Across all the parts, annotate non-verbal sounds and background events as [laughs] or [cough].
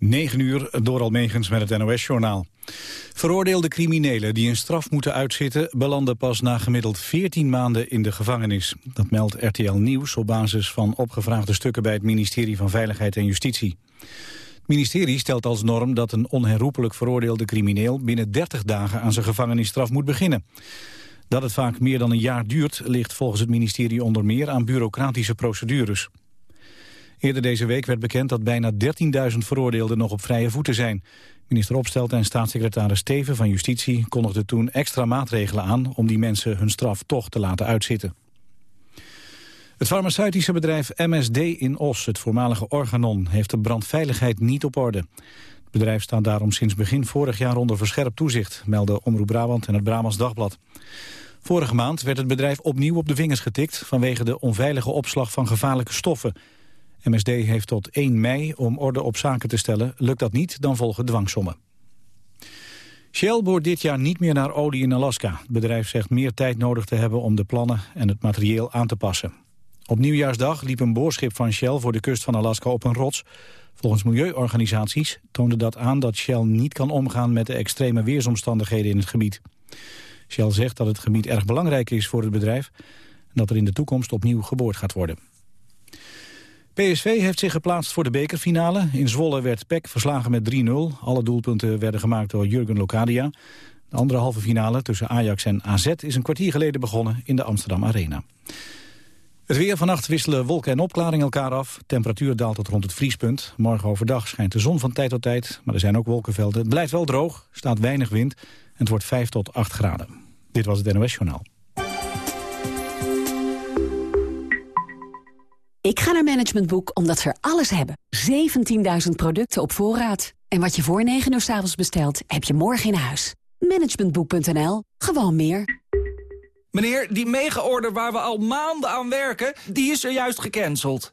9 uur door Almegens met het NOS-journaal. Veroordeelde criminelen die een straf moeten uitzitten... belanden pas na gemiddeld 14 maanden in de gevangenis. Dat meldt RTL Nieuws op basis van opgevraagde stukken... bij het ministerie van Veiligheid en Justitie. Het ministerie stelt als norm dat een onherroepelijk veroordeelde crimineel... binnen 30 dagen aan zijn gevangenisstraf moet beginnen. Dat het vaak meer dan een jaar duurt... ligt volgens het ministerie onder meer aan bureaucratische procedures. Eerder deze week werd bekend dat bijna 13.000 veroordeelden nog op vrije voeten zijn. Minister Opstelten en staatssecretaris Steven van Justitie kondigden toen extra maatregelen aan om die mensen hun straf toch te laten uitzitten. Het farmaceutische bedrijf MSD in Os, het voormalige Organon, heeft de brandveiligheid niet op orde. Het bedrijf staat daarom sinds begin vorig jaar onder verscherpt toezicht, melden Omroep Brabant en het Brabants Dagblad. Vorige maand werd het bedrijf opnieuw op de vingers getikt vanwege de onveilige opslag van gevaarlijke stoffen. MSD heeft tot 1 mei om orde op zaken te stellen. Lukt dat niet, dan volgen dwangsommen. Shell boort dit jaar niet meer naar olie in Alaska. Het bedrijf zegt meer tijd nodig te hebben om de plannen en het materieel aan te passen. Op nieuwjaarsdag liep een boorschip van Shell voor de kust van Alaska op een rots. Volgens milieuorganisaties toonde dat aan dat Shell niet kan omgaan met de extreme weersomstandigheden in het gebied. Shell zegt dat het gebied erg belangrijk is voor het bedrijf en dat er in de toekomst opnieuw geboord gaat worden. PSV heeft zich geplaatst voor de bekerfinale. In Zwolle werd PEC verslagen met 3-0. Alle doelpunten werden gemaakt door Jurgen Locadia. De andere halve finale tussen Ajax en AZ is een kwartier geleden begonnen in de Amsterdam Arena. Het weer vannacht wisselen wolken en opklaring elkaar af. Temperatuur daalt tot rond het vriespunt. Morgen overdag schijnt de zon van tijd tot tijd, maar er zijn ook wolkenvelden. Het blijft wel droog, staat weinig wind en het wordt 5 tot 8 graden. Dit was het NOS Journaal. Ik ga naar Management Boek omdat ze alles hebben. 17.000 producten op voorraad. En wat je voor 9 uur s avonds bestelt, heb je morgen in huis. Managementboek.nl. Gewoon meer. Meneer, die mega-order waar we al maanden aan werken, die is er juist gecanceld.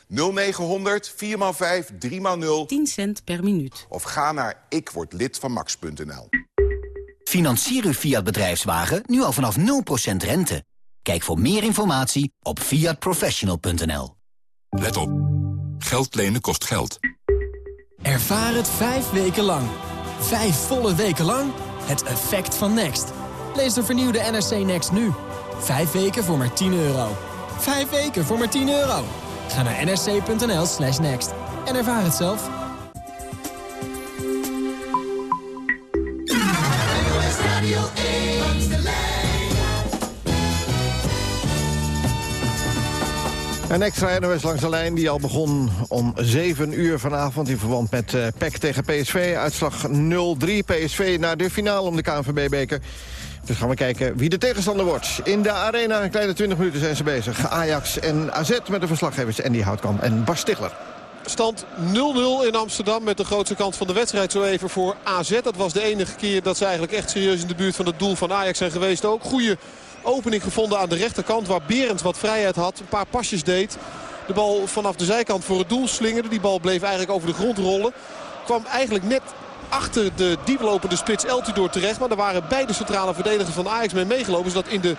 0900 4x5 3x0 10 cent per minuut. Of ga naar ikwordlidvanmax.nl. Financier uw Fiat bedrijfswagen nu al vanaf 0% rente. Kijk voor meer informatie op fiatprofessional.nl. Let op. Geld lenen kost geld. Ervaar het vijf weken lang. Vijf volle weken lang. Het effect van Next. Lees de vernieuwde NRC Next nu. Vijf weken voor maar 10 euro. Vijf weken voor maar 10 euro. Ga naar nrc.nl slash next. En ervaar het zelf. Een extra NOS langs de lijn die al begon om 7 uur vanavond... in verband met uh, PEC tegen PSV. Uitslag 0-3. PSV naar de finale om de KNVB-beker. Dus gaan we kijken wie de tegenstander wordt. In de arena, kleine 20 minuten zijn ze bezig. Ajax en AZ met de verslaggevers Andy Houtkamp en Bas Stigler. Stand 0-0 in Amsterdam met de grootste kans van de wedstrijd zo even voor AZ. Dat was de enige keer dat ze eigenlijk echt serieus in de buurt van het doel van Ajax zijn geweest ook. Goede opening gevonden aan de rechterkant waar Berends wat vrijheid had. Een paar pasjes deed. De bal vanaf de zijkant voor het doel slingerde. Die bal bleef eigenlijk over de grond rollen. Kwam eigenlijk net achter de dieplopende spits Eltidoor terecht. Maar daar waren beide centrale verdedigers van Ajax mee meegelopen. Zodat in de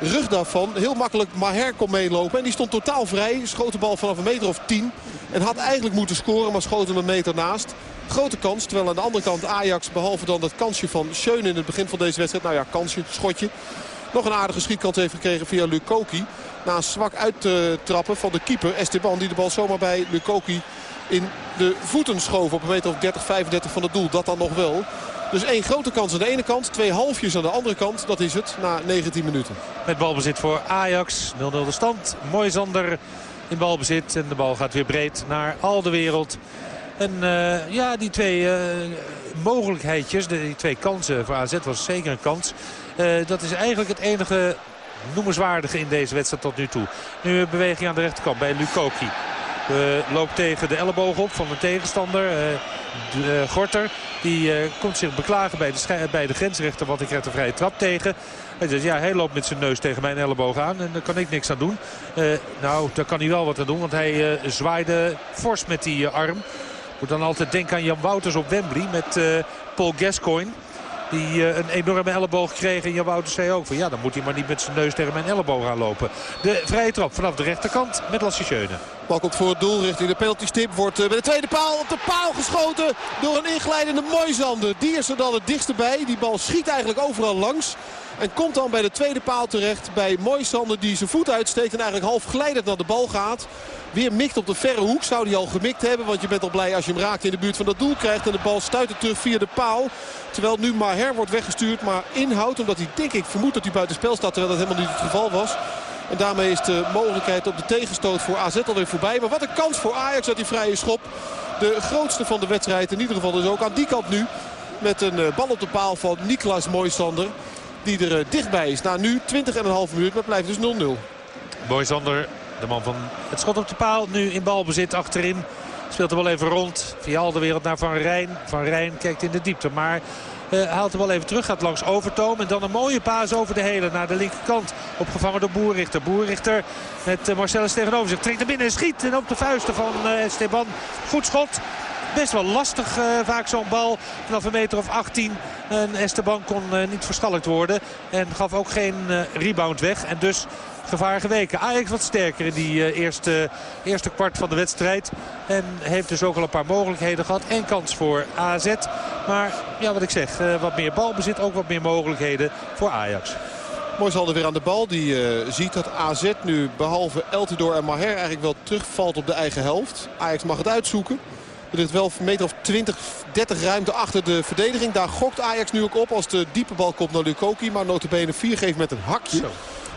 rug daarvan heel makkelijk Maher kon meelopen. En die stond totaal vrij. Schoot de bal vanaf een meter of tien. En had eigenlijk moeten scoren, maar schoot hem een meter naast. Grote kans, terwijl aan de andere kant Ajax, behalve dan dat kansje van Schöne in het begin van deze wedstrijd. Nou ja, kansje, schotje. Nog een aardige schietkans heeft gekregen via Lukoki. Na een zwak uittrappen van de keeper Esteban. Die de bal zomaar bij Lukoki in de voeten schoof op een meter of 30, 35 van het doel. Dat dan nog wel. Dus één grote kans aan de ene kant. Twee halfjes aan de andere kant. Dat is het na 19 minuten. Met balbezit voor Ajax. 0-0 de stand. Mooi Zander in balbezit. En de bal gaat weer breed naar al de wereld. En uh, ja, die twee uh, mogelijkheidjes, die twee kansen voor AZ was zeker een kans. Dat is eigenlijk het enige noemenswaardige in deze wedstrijd tot nu toe. Nu een beweging aan de rechterkant bij Lukoki. Uh, loopt tegen de elleboog op van de tegenstander. Uh, Gorter die komt zich beklagen bij de, bij de grensrechter. Want ik krijg een vrije trap tegen. Hij zegt ja hij loopt met zijn neus tegen mijn elleboog aan. En daar kan ik niks aan doen. nou daar kan hij wel wat aan doen. Want hij zwaaide fors met die arm. Moet dan altijd denken aan Jan Wouters op Wembley. Met Paul Gascoigne. Die uh, een enorme elleboog kreeg. En Jan Wouters zei ook van ja, dan moet hij maar niet met zijn neus tegen mijn elleboog gaan lopen. De vrije trap vanaf de rechterkant met Lasse Schöne. Bal komt voor het doel richting de penalty stip. Wordt bij de tweede paal op de paal geschoten door een inglijdende Moisander. Die is er dan het dichtst bij. Die bal schiet eigenlijk overal langs. En komt dan bij de tweede paal terecht bij Moisander die zijn voet uitsteekt en eigenlijk half glijdend naar de bal gaat. Weer mikt op de verre hoek. Zou hij al gemikt hebben. Want je bent al blij als je hem raakt in de buurt van dat doel krijgt. En de bal stuit terug via de paal. Terwijl nu Maher wordt weggestuurd. Maar inhoudt omdat hij denk ik vermoedt dat hij buiten spel staat. Terwijl dat helemaal niet het geval was. En daarmee is de mogelijkheid op de tegenstoot voor AZ alweer voorbij. Maar wat een kans voor Ajax uit die vrije schop. De grootste van de wedstrijd. In ieder geval dus ook aan die kant nu. Met een eh, bal op de paal van Niklas Moisander. Die er eh, dichtbij is. Na nu 20,5 minuut. Maar blijft dus 0-0. Moisander de man van het schot op de paal. Nu in balbezit achterin. Speelt er wel even rond. Via al de wereld naar Van Rijn. Van Rijn kijkt in de diepte. Maar uh, haalt er wel even terug. Gaat langs Overtoom. En dan een mooie paas over de hele naar de linkerkant. Opgevangen door Boerrichter. Boerrichter met uh, Marcellus tegenover zich. Trekt er binnen en schiet. En op de vuisten van uh, Esteban. Goed schot. Best wel lastig vaak zo'n bal. Vanaf een meter of 18. En Esteban kon niet verschalkt worden. En gaf ook geen rebound weg. En dus gevaar geweken. Ajax wat sterker in die eerste, eerste kwart van de wedstrijd. En heeft dus ook al een paar mogelijkheden gehad. En kans voor AZ. Maar ja, wat ik zeg, wat meer balbezit. Ook wat meer mogelijkheden voor Ajax. Mooi er weer aan de bal. Die ziet dat AZ nu behalve Eltidoor en Maher eigenlijk wel terugvalt op de eigen helft. Ajax mag het uitzoeken. Er ligt wel een meter of 20, 30 ruimte achter de verdediging. Daar gokt Ajax nu ook op als de diepe bal komt naar Lukoki. Maar notabene 4 geeft met een hakje. Zo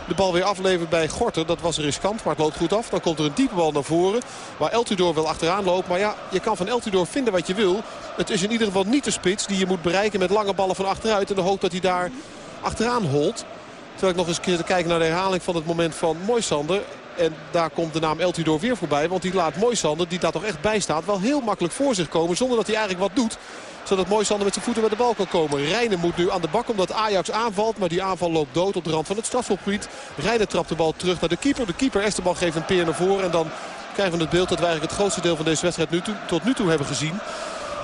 de bal weer aflevert bij Gorter. Dat was riskant, maar het loopt goed af. Dan komt er een diepe bal naar voren. Waar Eltidoor wel achteraan loopt. Maar ja, je kan van Eltidoor vinden wat je wil. Het is in ieder geval niet de spits die je moet bereiken met lange ballen van achteruit. En de hoop dat hij daar achteraan holt. Terwijl ik nog eens een keer te kijken naar de herhaling van het moment van Moisander. En daar komt de naam Eltidoor weer voorbij. Want die laat Moisander, die daar toch echt bij staat, wel heel makkelijk voor zich komen. Zonder dat hij eigenlijk wat doet zodat Moisander met zijn voeten bij de bal kan komen. Rijnen moet nu aan de bak omdat Ajax aanvalt. Maar die aanval loopt dood op de rand van het strafschopgebied. Rijnen trapt de bal terug naar de keeper. De keeper Esteban geeft een peer naar voren. En dan krijgen we het beeld dat we eigenlijk het grootste deel van deze wedstrijd nu tot nu toe hebben gezien.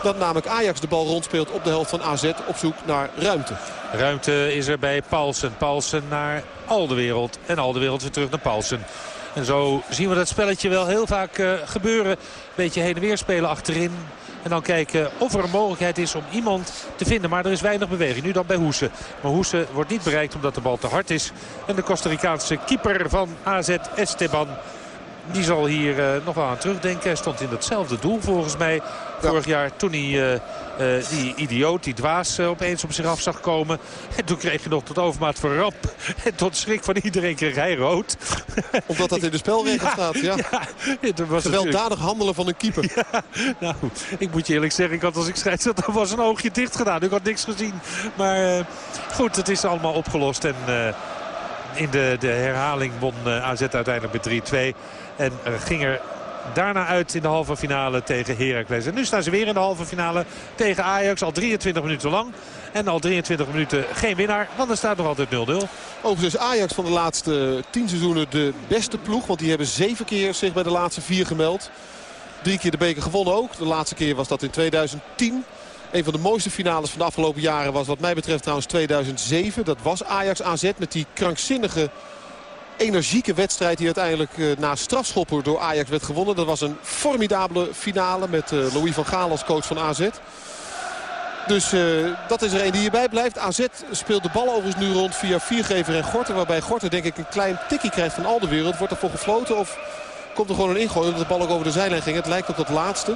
Dat namelijk Ajax de bal rondspeelt op de helft van AZ op zoek naar ruimte. Ruimte is er bij Paulsen. Paulsen naar al de wereld. En al de wereld weer terug naar Paulsen. En zo zien we dat spelletje wel heel vaak uh, gebeuren. Beetje heen en weer spelen achterin. En dan kijken of er een mogelijkheid is om iemand te vinden. Maar er is weinig beweging. Nu dan bij Hoesen. Maar Hoesen wordt niet bereikt omdat de bal te hard is. En de Costa Ricaanse keeper van AZ Esteban die zal hier uh, nog wel aan terugdenken. Hij stond in datzelfde doel volgens mij vorig jaar. Toen hij uh, uh, die idioot, die dwaas opeens op zich af zag komen. [laughs] En toen kreeg je nog tot overmaat van ramp. [laughs] En tot schrik van iedereen kreeg hij rood. [laughs] Omdat dat in de spelregel staat, ja. ja was Gewelddadig handelen van een keeper. nou, ik moet je eerlijk zeggen, ik had als ik scheidsrechter was een oogje dicht gedaan. Ik had niks gezien. Maar goed, het is allemaal opgelost. En in de, de herhaling won AZ uiteindelijk met 3-2. En ging er daarna uit in de halve finale tegen Heracles. En nu staan ze weer in de halve finale tegen Ajax. Al 23 minuten lang. En al 23 minuten geen winnaar. Want er staat nog altijd 0-0. Overigens Ajax van de laatste 10 seizoenen de beste ploeg. Want die hebben zeven keer zich bij de laatste vier gemeld. Drie keer de beker gewonnen ook. De laatste keer was dat in 2010. Een van de mooiste finales van de afgelopen jaren was wat mij betreft trouwens 2007. Dat was Ajax AZ met die krankzinnige energieke wedstrijd die uiteindelijk uh, na strafschoppen door Ajax werd gewonnen. Dat was een formidabele finale met uh, Louis van Gaal als coach van AZ. Dus uh, dat is er een die hierbij blijft. AZ speelt de bal overigens nu rond via Viergever en Gorter. Waarbij Gorter denk ik een klein tikkie krijgt van al de wereld. Wordt er voor gefloten of komt er gewoon een ingooi omdat de bal ook over de zijlijn ging. Het lijkt op dat laatste.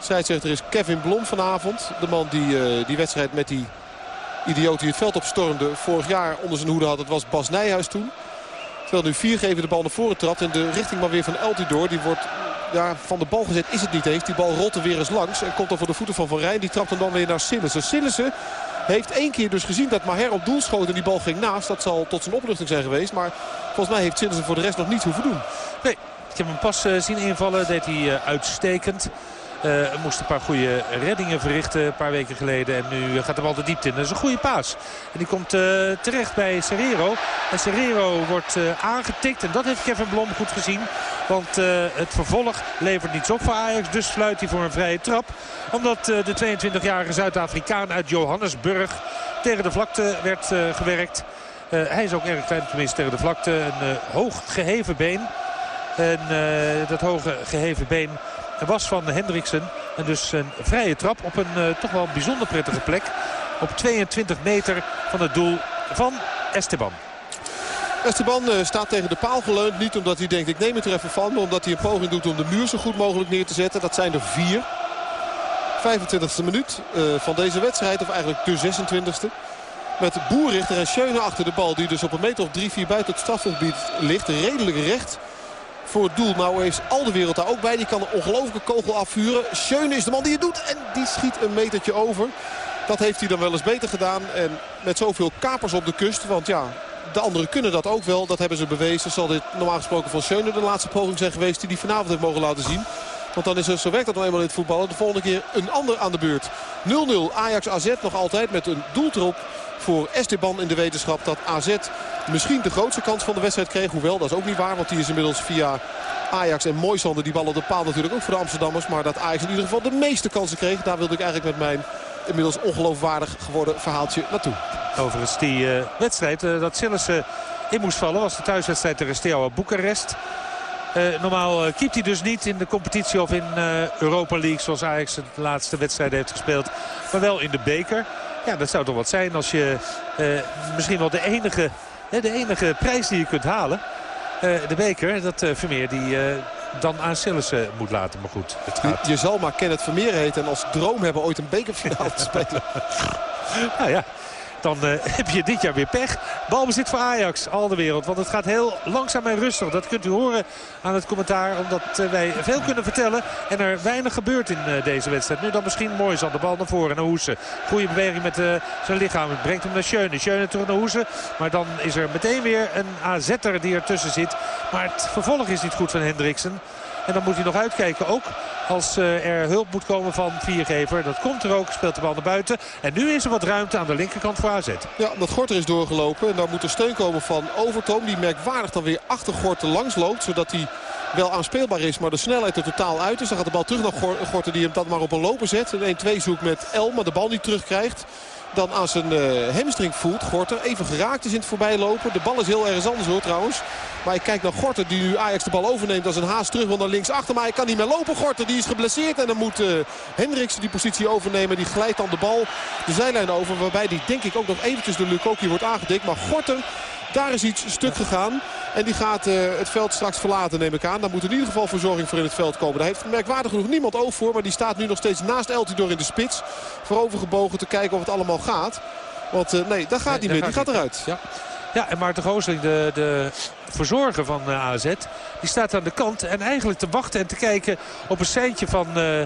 Scheidsrechter is Kevin Blom vanavond. De man die die wedstrijd met die idioot die het veld opstormde vorig jaar onder zijn hoede had. Dat was Bas Nijhuis toen. Terwijl nu Viergever de bal naar voren trapt. In de richting maar weer van Eltidoor. Die wordt van de bal gezet is het niet eens. Die bal rolt er weer eens langs en komt dan voor de voeten van Van Rijn. Die trapt hem dan weer naar Sillissen. Sillissen heeft één keer dus gezien dat Maher op doel schoot en die bal ging naast. Dat zal tot zijn opluchting zijn geweest. Maar volgens mij heeft Sillissen voor de rest nog niets hoeven doen. Nee, ik heb hem pas uh, zien invallen. Deed hij uh, uitstekend. Uh, moest een paar goede reddingen verrichten een paar weken geleden. En nu gaat de bal de diepte in. Dat is een goede paas. En die komt uh, terecht bij Serrero. En Serrero wordt uh, aangetikt. En dat heeft Kevin Blom goed gezien. Want het vervolg levert niets op voor Ajax. Dus fluit hij voor een vrije trap. Omdat de 22-jarige Zuid-Afrikaan uit Johannesburg tegen de vlakte werd gewerkt. hij is ook erg klein tenminste tegen de vlakte. Een hoog geheven been. En dat hoge geheven been was van Hendriksen. En dus een vrije trap op een uh, toch wel bijzonder prettige plek. Op 22 meter van het doel van Esteban. Esteban uh, staat tegen de paal geleund. Niet omdat hij denkt ik neem het er even van. Maar omdat hij een poging doet om de muur zo goed mogelijk neer te zetten. Dat zijn er vier. 25e minuut uh, van deze wedstrijd. Of eigenlijk de 26e. Met Boerrichter en Schöne achter de bal. Die dus op een meter of 3-4 buiten het strafgebied ligt. Redelijk recht voor het doel. Nou is al de wereld daar ook bij. Die kan een ongelofelijke kogel afvuren. Schöne is de man die het doet. En die schiet een metertje over. Dat heeft hij dan wel eens beter gedaan. En met zoveel kapers op de kust. Want ja, de anderen kunnen dat ook wel. Dat hebben ze bewezen. Zal dit normaal gesproken van Schöne de laatste poging zijn geweest... die hij vanavond heeft mogen laten zien. Want dan is het, zo werkt dat nou eenmaal in het voetballen. De volgende keer een ander aan de beurt. 0-0 Ajax AZ nog altijd met een doeltrop voor Esteban in de wetenschap dat AZ misschien de grootste kans van de wedstrijd kreeg. Hoewel, dat is ook niet waar, want die is inmiddels via Ajax en Moisander die bal op de paal natuurlijk ook voor de Amsterdammers. Maar dat Ajax in ieder geval de meeste kansen kreeg. Daar wilde ik eigenlijk met mijn inmiddels ongeloofwaardig geworden verhaaltje naartoe. Overigens die uh, wedstrijd uh, dat Sillissen in moest vallen was de thuiswedstrijd tegen Steaua Boekarest. Normaal uh, keept hij dus niet in de competitie of in Europa League zoals Ajax de laatste wedstrijd heeft gespeeld. Maar wel in de beker. Ja, dat zou toch wat zijn als je misschien wel de enige, de enige prijs die je kunt halen. de beker, dat Vermeer die dan aan Sillissen moet laten. Maar goed, het gaat. Je, je zal maar Kenneth Vermeer heten en als droom hebben ooit een bekerfinale te spelen. [laughs] nou ja, dan uh, [laughs] heb je dit jaar weer pech. Balbezit voor Ajax, al de wereld. Want het gaat heel langzaam en rustig. Dat kunt u horen aan het commentaar. Omdat uh, wij veel kunnen vertellen. En er weinig gebeurt in uh, deze wedstrijd. Nu dan misschien mooi aan de bal naar voren. Naar Hoesen. Goede beweging met zijn lichaam. Het brengt hem naar Schöne. Schöne terug naar Hoesen. Maar dan is er meteen weer een AZ'er die ertussen zit. Maar het vervolg is niet goed van Hendriksen. En dan moet hij nog uitkijken ook als er hulp moet komen van Viergever. Dat komt er ook, speelt de bal naar buiten. En nu is er wat ruimte aan de linkerkant voor AZ. Ja, dat Gorter is doorgelopen. En dan moet er steun komen van Overtoom. Die merkwaardig dan weer achter Gorter langs loopt. Zodat hij wel aanspeelbaar is, maar de snelheid er totaal uit is. Dan gaat de bal terug naar Gorter die hem dan maar op een lopen zet. Een 1-2 zoekt met El, maar de bal niet terugkrijgt dan aan zijn uh, hamstring voelt. Gorter even geraakt is in het voorbijlopen. De bal is heel ergens anders hoor trouwens. Maar ik kijk naar Gorter die nu Ajax de bal overneemt als een haas terug wil naar links achter. Maar hij kan niet meer lopen. Gorter die is geblesseerd. En dan moet uh, die positie overnemen. Die glijdt dan de bal de zijlijn over. Waarbij die denk ik ook nog eventjes de Lukoki wordt aangedikt. Maar Gorter daar is iets stuk gegaan. En die gaat uh, het veld straks verlaten, neem ik aan. Daar moet in ieder geval verzorging voor in het veld komen. Daar heeft merkwaardig genoeg niemand oog voor. Maar die staat nu nog steeds naast Eltidoor in de spits. Voorovergebogen te kijken of het allemaal gaat. Want uh, nee, dat gaat nee, niet meer. Die gaat eruit. Ja. Ja, en Maarten Gooseling, de, de verzorger van uh, AZ, die staat aan de kant. En eigenlijk te wachten en te kijken op een seintje van... Uh,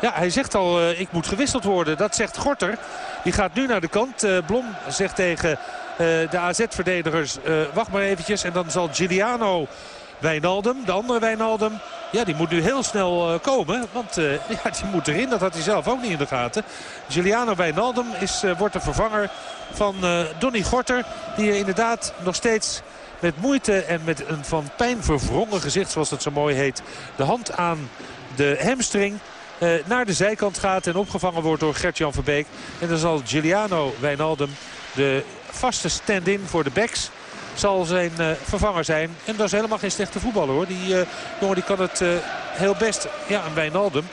ja, hij zegt al, uh, ik moet gewisseld worden. Dat zegt Gorter. Die gaat nu naar de kant. Blom zegt tegen de AZ-verdedigers, wacht maar eventjes. En dan zal Giuliano Wijnaldum, de andere Wijnaldum, ja, die moet nu heel snel uh, komen. Want [laughs] ja, die moet erin. Dat had hij zelf ook niet in de gaten. Giuliano Wijnaldum is, wordt de vervanger van Donny Gorter. Die inderdaad nog steeds met moeite en met een van pijn verwrongen gezicht, zoals dat zo mooi heet, de hand aan de hamstring naar de zijkant gaat en opgevangen wordt door Gert-Jan Verbeek. En dan zal Giuliano Wijnaldum de vaste stand-in voor de backs zal zijn uh, vervanger zijn. En dat is helemaal geen slechte voetballer hoor. Die uh, jongen die kan het uh, heel best. Ja, een Wijnaldum.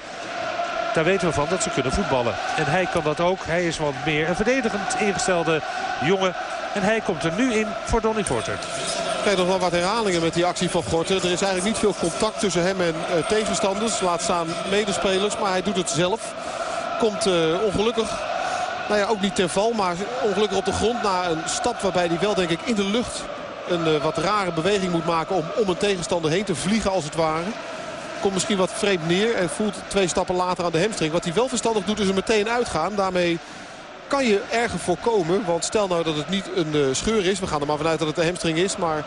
Daar weten we van dat ze kunnen voetballen. En hij kan dat ook. Hij is wat meer een verdedigend ingestelde jongen. En hij komt er nu in voor Donny Gorter. Kijk nog wel wat herhalingen met die actie van Gorter. Er is eigenlijk niet veel contact tussen hem en tegenstanders. Laat staan medespelers. Maar hij doet het zelf. Komt ongelukkig nou ja, ook niet ten val, maar ongelukkig op de grond na een stap waarbij hij wel denk ik in de lucht een uh, wat rare beweging moet maken om om een tegenstander heen te vliegen als het ware. komt misschien wat vreemd neer en voelt twee stappen later aan de hamstring. Wat hij wel verstandig doet is er meteen uitgaan. Daarmee kan je erger voorkomen. Want stel nou dat het niet een uh, scheur is. We gaan er maar vanuit dat het een hamstring is. Maar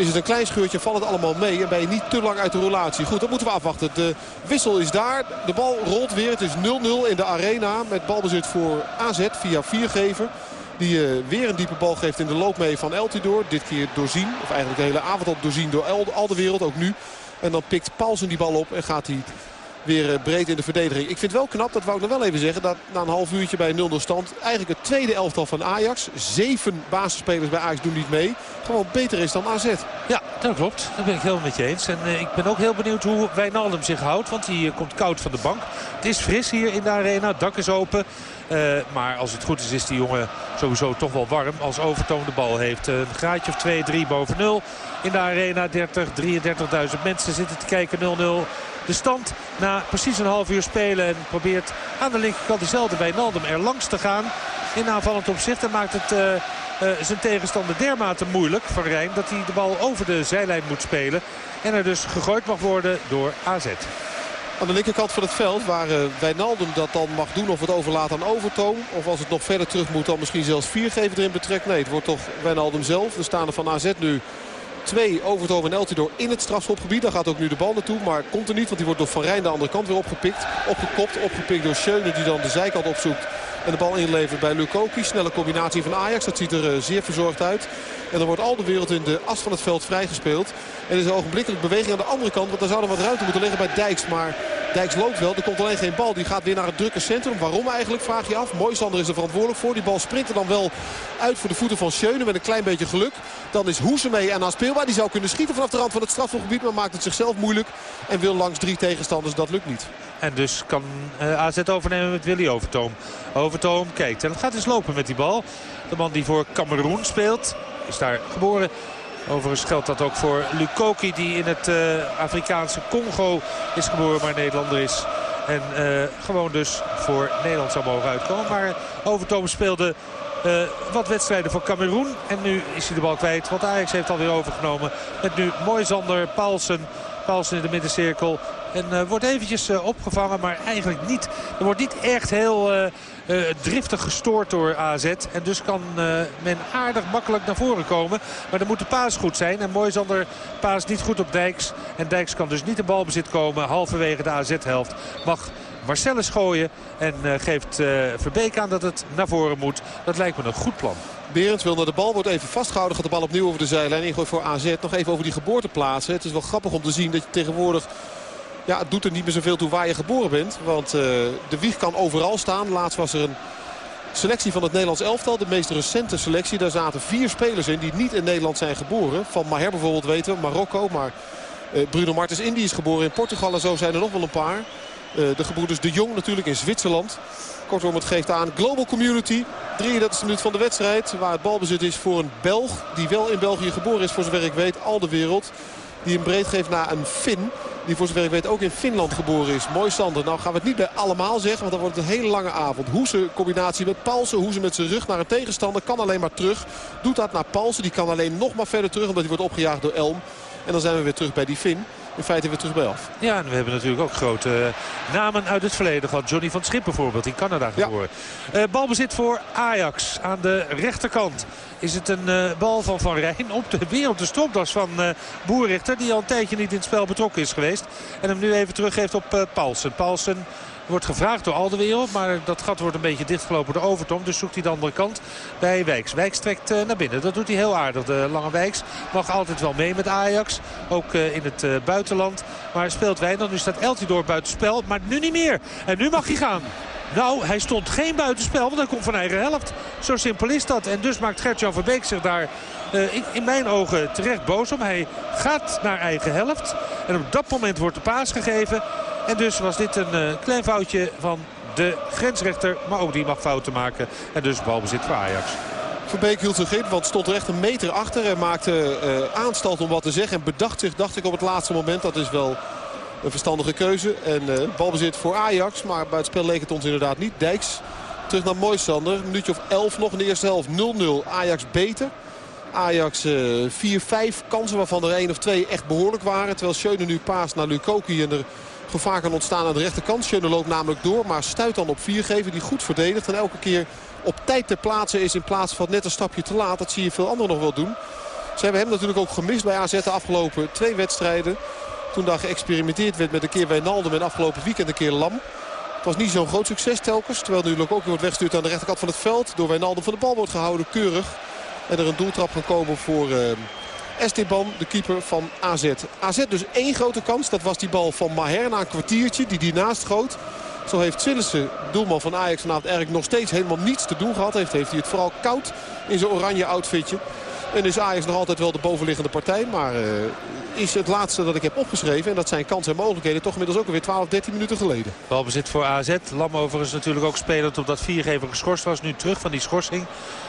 is het een klein scheurtje, valt het allemaal mee. En ben je niet te lang uit de relatie. Goed, dat moeten we afwachten. De wissel is daar. De bal rolt weer. Het is 0-0 in de arena. Met balbezit voor AZ via viergever. Die uh, weer een diepe bal geeft in de loop mee van Eltidoor. Dit keer doorzien. Of eigenlijk de hele avond al doorzien door al de wereld. Ook nu. En dan pikt Paulsen die bal op en gaat hij weer eh, breed in de verdediging. Ik vind wel knap, dat wou ik nog wel even zeggen... dat na een half uurtje bij 0-0 stand... eigenlijk het tweede elftal van Ajax... zeven basisspelers bij Ajax doen niet mee... gewoon beter is dan AZ. Ja, dat klopt. Dat ben ik helemaal met je eens. En uh, ik ben ook heel benieuwd hoe Wijnaldum zich houdt. Want hij uh, komt koud van de bank. Het is fris hier in de arena. Het dak is open. Maar als het goed is, is die jongen sowieso toch wel warm. Als Overtoom de bal heeft. Een graadje of 2, 3 boven 0. In de arena 30, 33.000 mensen zitten te kijken 0-0 de stand na precies een half uur spelen. En probeert aan de linkerkant diezelfde Wijnaldum er langs te gaan. In aanvallend opzicht. En maakt het uh, uh, zijn tegenstander dermate moeilijk van Rijn. Dat hij de bal over de zijlijn moet spelen. En er dus gegooid mag worden door AZ. Aan de linkerkant van het veld waar uh, Wijnaldum dat dan mag doen of het overlaat aan Overtoom. Of als het nog verder terug moet dan misschien zelfs viergever erin betrekt. Nee, het wordt toch Wijnaldum zelf. De staande van AZ nu Twee Overtoom en Eltidoor in het strafschopgebied. Daar gaat ook nu de bal naartoe. Maar komt er niet. Want die wordt door Van Rijn de andere kant weer opgepikt. Opgekopt. Opgepikt door Schöne die dan de zijkant opzoekt. En de bal inlevert bij Lukoki. Snelle combinatie van Ajax. Dat ziet er uh, zeer verzorgd uit. En dan wordt al de wereld in de as van het veld vrijgespeeld. En er is een ogenblikkelijk beweging aan de andere kant. Want daar zou er wat ruimte moeten liggen bij Dijks. Maar Dijks loopt wel. Er komt alleen geen bal. Die gaat weer naar het drukke centrum. Waarom eigenlijk, vraag je af. Moisander is er verantwoordelijk voor. Die bal sprint er dan wel uit voor de voeten van Schöne. Met een klein beetje geluk. Dan is Hoesemee en speelbaar. Die zou kunnen schieten vanaf de rand van het strafgebied. Maar maakt het zichzelf moeilijk. En wil langs drie tegenstanders. Dat lukt niet. En dus kan uh, AZ overnemen met Willy Overtoom. Overtoom kijkt. En het gaat dus lopen met die bal. De man die voor Cameroen speelt. Is daar geboren. Overigens geldt dat ook voor Lukoki die in het uh, Afrikaanse Congo is geboren. Maar Nederlander is. En uh, gewoon dus voor Nederland zou mogen uitkomen. Maar Overtoom speelde wat wedstrijden voor Cameroen. En nu is hij de bal kwijt. Want Ajax heeft alweer overgenomen. Met nu Moisander, Paulsen. Paulsen in de middencirkel. En uh, wordt eventjes uh, opgevangen, maar eigenlijk niet. Er wordt niet echt heel uh, driftig gestoord door AZ. En dus kan men aardig makkelijk naar voren komen. Maar dan moet de paas goed zijn. En Moisander paas niet goed op Dijks. En Dijks kan dus niet in balbezit komen. Halverwege de AZ-helft mag Marcellus gooien. En geeft Verbeek aan dat het naar voren moet. Dat lijkt me een goed plan. Berends wil naar de bal, wordt even vastgehouden. Gaat de bal opnieuw over de zijlijn. Ingooit voor AZ. Nog even over die geboorteplaatsen. Het is wel grappig om te zien dat je tegenwoordig... Ja, het doet er niet meer zoveel toe waar je geboren bent. Want uh, de wieg kan overal staan. Laatst was er een selectie van het Nederlands elftal. De meest recente selectie. Daar zaten vier spelers in die niet in Nederland zijn geboren. Van Maher bijvoorbeeld weten we, Marokko. Maar uh, Bruno Martens Indy is geboren in Portugal. En zo zijn er nog wel een paar. Uh, de gebroeders De Jong natuurlijk in Zwitserland. Kortom, het geeft aan Global Community. 33e minuut van de wedstrijd. Waar het balbezit is voor een Belg. Die wel in België geboren is, voor zover ik weet. Al de wereld. Die een breed geeft naar een Fin. Die voor zover ik weet ook in Finland geboren is. Mooi Sander. Nou gaan we het niet bij allemaal zeggen. Want dan wordt het een hele lange avond. Hoese combinatie met Paulsen. Hoese met zijn rug naar een tegenstander. Kan alleen maar terug. Doet dat naar Paulsen. Die kan alleen nog maar verder terug. Omdat hij wordt opgejaagd door Elm. En dan zijn we weer terug bij die Fin in feite weer terug bij af. Ja, en we hebben natuurlijk ook grote namen uit het verleden gehad. Johnny van Schip bijvoorbeeld, in Canada geboren. Ja. Uh, balbezit voor Ajax aan de rechterkant. Is het een uh, bal van Van Rijn op de, weer op de stropdas van uh, Boerrichter. Die al een tijdje niet in het spel betrokken is geweest. En hem nu even teruggeeft op uh, Paulsen. Paulsen wordt gevraagd door al de wereld. Maar dat gat wordt een beetje dichtgelopen door Overtom. Dus zoekt hij de andere kant bij Wijks. Wijks trekt uh, naar binnen. Dat doet hij heel aardig. De lange Wijks mag altijd wel mee met Ajax. Ook uh, in het uh, buitenland. Maar speelt weinig. Nu staat Eltidoor buitenspel. Maar nu niet meer. En nu mag hij gaan. Nou, hij stond geen buitenspel, want hij komt van eigen helft. Zo simpel is dat. En dus maakt Gert-Jan Verbeek zich daar in, in, mijn ogen terecht boos om. Hij gaat naar eigen helft. En op dat moment wordt de paas gegeven. En dus was dit een uh, klein foutje van de grensrechter. Maar ook die mag fouten maken. En dus balbezit voor Ajax. Verbeek hield zich in, want stond er echt een meter achter. En maakte uh, aanstalt om wat te zeggen. En bedacht zich, dacht ik, op het laatste moment. Dat is wel een verstandige keuze. En uh, balbezit voor Ajax. Maar bij het spel leek het ons inderdaad niet. Dijks terug naar Moisander. Een minuutje of 11 nog in de eerste helft. 0-0. Ajax beter. Ajax uh, vier, vijf kansen waarvan er één of twee echt behoorlijk waren. Terwijl Schöne nu paast naar Lukoki gevaar kan ontstaan aan de rechterkant. Schöne loopt namelijk door, maar stuit dan op Viergever die goed verdedigt. En elke keer op tijd ter plaatse is in plaats van net een stapje te laat. Dat zie je veel anderen nog wel doen. Ze hebben hem natuurlijk ook gemist bij AZ de afgelopen twee wedstrijden. Toen daar geëxperimenteerd werd met een keer Wijnaldum en afgelopen weekend een keer Lam. Het was niet zo'n groot succes telkens. Terwijl nu ook wordt weggestuurd aan de rechterkant van het veld. Door Wijnaldum van de bal wordt gehouden, keurig. En er een doeltrap kan komen voor uh, Esteban, de keeper van AZ. AZ dus één grote kans. Dat was die bal van Maher na een kwartiertje die die naast schoot. Zo heeft Sillissen, doelman van Ajax, vanavond eigenlijk nog steeds helemaal niets te doen gehad. Heeft, heeft hij het vooral koud in zijn oranje outfitje. En is Ajax nog altijd wel de bovenliggende partij. Maar uh, is het laatste dat ik heb opgeschreven. En dat zijn kansen en mogelijkheden toch inmiddels ook alweer 12, 13 minuten geleden. Balbezit voor AZ. Lam overigens natuurlijk ook spelend omdat viergever geschorst was. Nu terug van die schorsing.